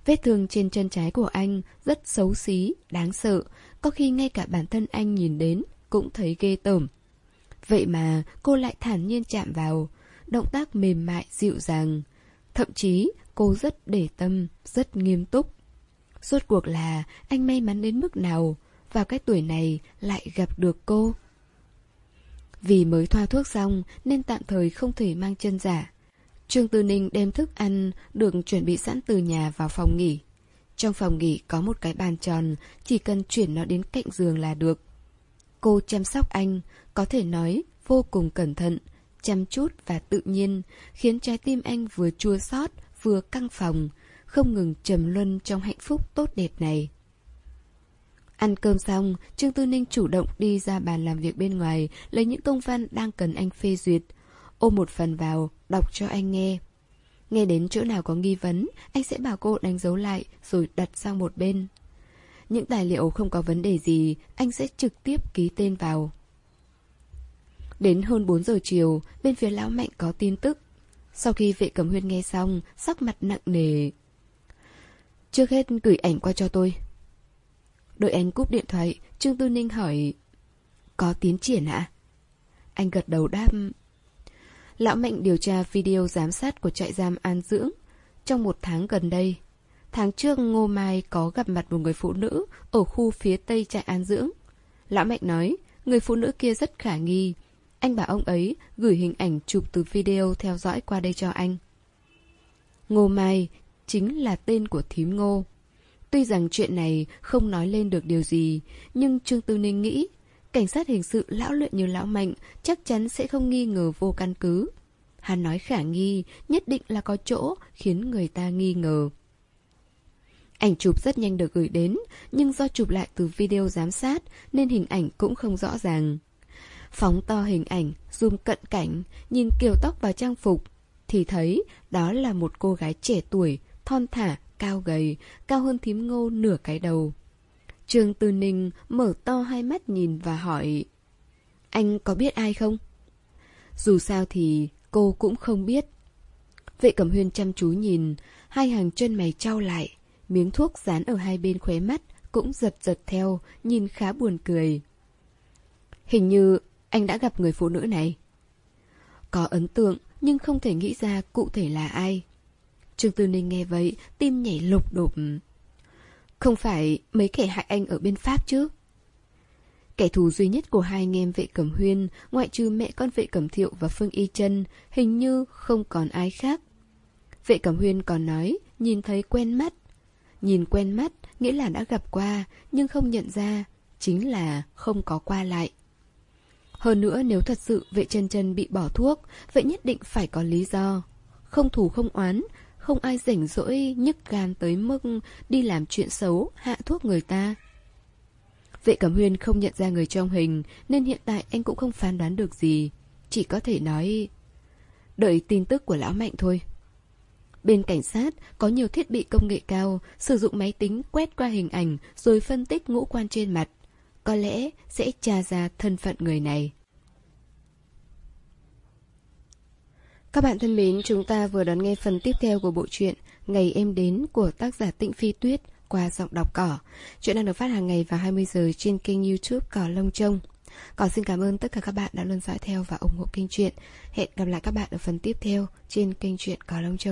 Vết thương trên chân trái của anh Rất xấu xí, đáng sợ Có khi ngay cả bản thân anh nhìn đến cũng thấy ghê tởm. Vậy mà cô lại thản nhiên chạm vào, động tác mềm mại dịu dàng. Thậm chí cô rất để tâm, rất nghiêm túc. Suốt cuộc là anh may mắn đến mức nào vào cái tuổi này lại gặp được cô. Vì mới thoa thuốc xong nên tạm thời không thể mang chân giả. Trương Tư Ninh đem thức ăn được chuẩn bị sẵn từ nhà vào phòng nghỉ. Trong phòng nghỉ có một cái bàn tròn, chỉ cần chuyển nó đến cạnh giường là được. Cô chăm sóc anh, có thể nói vô cùng cẩn thận, chăm chút và tự nhiên, khiến trái tim anh vừa chua xót vừa căng phòng, không ngừng trầm luân trong hạnh phúc tốt đẹp này. Ăn cơm xong, Trương Tư Ninh chủ động đi ra bàn làm việc bên ngoài, lấy những công văn đang cần anh phê duyệt. Ôm một phần vào, đọc cho anh nghe. Nghe đến chỗ nào có nghi vấn, anh sẽ bảo cô đánh dấu lại rồi đặt sang một bên. Những tài liệu không có vấn đề gì, anh sẽ trực tiếp ký tên vào. Đến hơn 4 giờ chiều, bên phía lão mạnh có tin tức. Sau khi vệ cầm huyên nghe xong, sắc mặt nặng nề. Trước hết gửi ảnh qua cho tôi. Đợi anh cúp điện thoại, Trương Tư Ninh hỏi Có tiến triển ạ? Anh gật đầu đáp Lão Mạnh điều tra video giám sát của trại giam An Dưỡng Trong một tháng gần đây Tháng trước Ngô Mai có gặp mặt một người phụ nữ ở khu phía tây trại an dưỡng. Lão Mạnh nói, người phụ nữ kia rất khả nghi. Anh bảo ông ấy gửi hình ảnh chụp từ video theo dõi qua đây cho anh. Ngô Mai chính là tên của thím Ngô. Tuy rằng chuyện này không nói lên được điều gì, nhưng Trương Tư Ninh nghĩ cảnh sát hình sự lão luyện như lão Mạnh chắc chắn sẽ không nghi ngờ vô căn cứ. Hắn nói khả nghi, nhất định là có chỗ khiến người ta nghi ngờ. Ảnh chụp rất nhanh được gửi đến, nhưng do chụp lại từ video giám sát nên hình ảnh cũng không rõ ràng. Phóng to hình ảnh, zoom cận cảnh, nhìn kiểu tóc và trang phục, thì thấy đó là một cô gái trẻ tuổi, thon thả, cao gầy, cao hơn thím ngô nửa cái đầu. Trương Tư Ninh mở to hai mắt nhìn và hỏi Anh có biết ai không? Dù sao thì cô cũng không biết. Vệ Cẩm Huyên chăm chú nhìn, hai hàng chân mày trao lại, Miếng thuốc dán ở hai bên khóe mắt cũng giật giật theo, nhìn khá buồn cười. Hình như anh đã gặp người phụ nữ này. Có ấn tượng nhưng không thể nghĩ ra cụ thể là ai. Trương Tư Ninh nghe vậy, tim nhảy lục đột. Không phải mấy kẻ hại anh ở bên Pháp chứ? Kẻ thù duy nhất của hai anh em vệ cẩm huyên, ngoại trừ mẹ con vệ cẩm thiệu và Phương Y chân hình như không còn ai khác. Vệ cẩm huyên còn nói, nhìn thấy quen mắt. Nhìn quen mắt nghĩa là đã gặp qua, nhưng không nhận ra, chính là không có qua lại. Hơn nữa nếu thật sự vệ chân chân bị bỏ thuốc, vậy nhất định phải có lý do. Không thù không oán, không ai rảnh rỗi nhức gan tới mức đi làm chuyện xấu, hạ thuốc người ta. Vệ Cẩm Huyên không nhận ra người trong hình, nên hiện tại anh cũng không phán đoán được gì. Chỉ có thể nói... Đợi tin tức của lão Mạnh thôi. Bên cảnh sát có nhiều thiết bị công nghệ cao, sử dụng máy tính quét qua hình ảnh rồi phân tích ngũ quan trên mặt. Có lẽ sẽ tra ra thân phận người này. Các bạn thân mến, chúng ta vừa đón nghe phần tiếp theo của bộ truyện Ngày em đến của tác giả Tịnh Phi Tuyết qua giọng đọc cỏ. Chuyện đang được phát hàng ngày vào 20 giờ trên kênh youtube Cỏ Lông Trông. Còn xin cảm ơn tất cả các bạn đã luôn dõi theo và ủng hộ kênh truyện. Hẹn gặp lại các bạn ở phần tiếp theo trên kênh truyện Cỏ Lông Trông.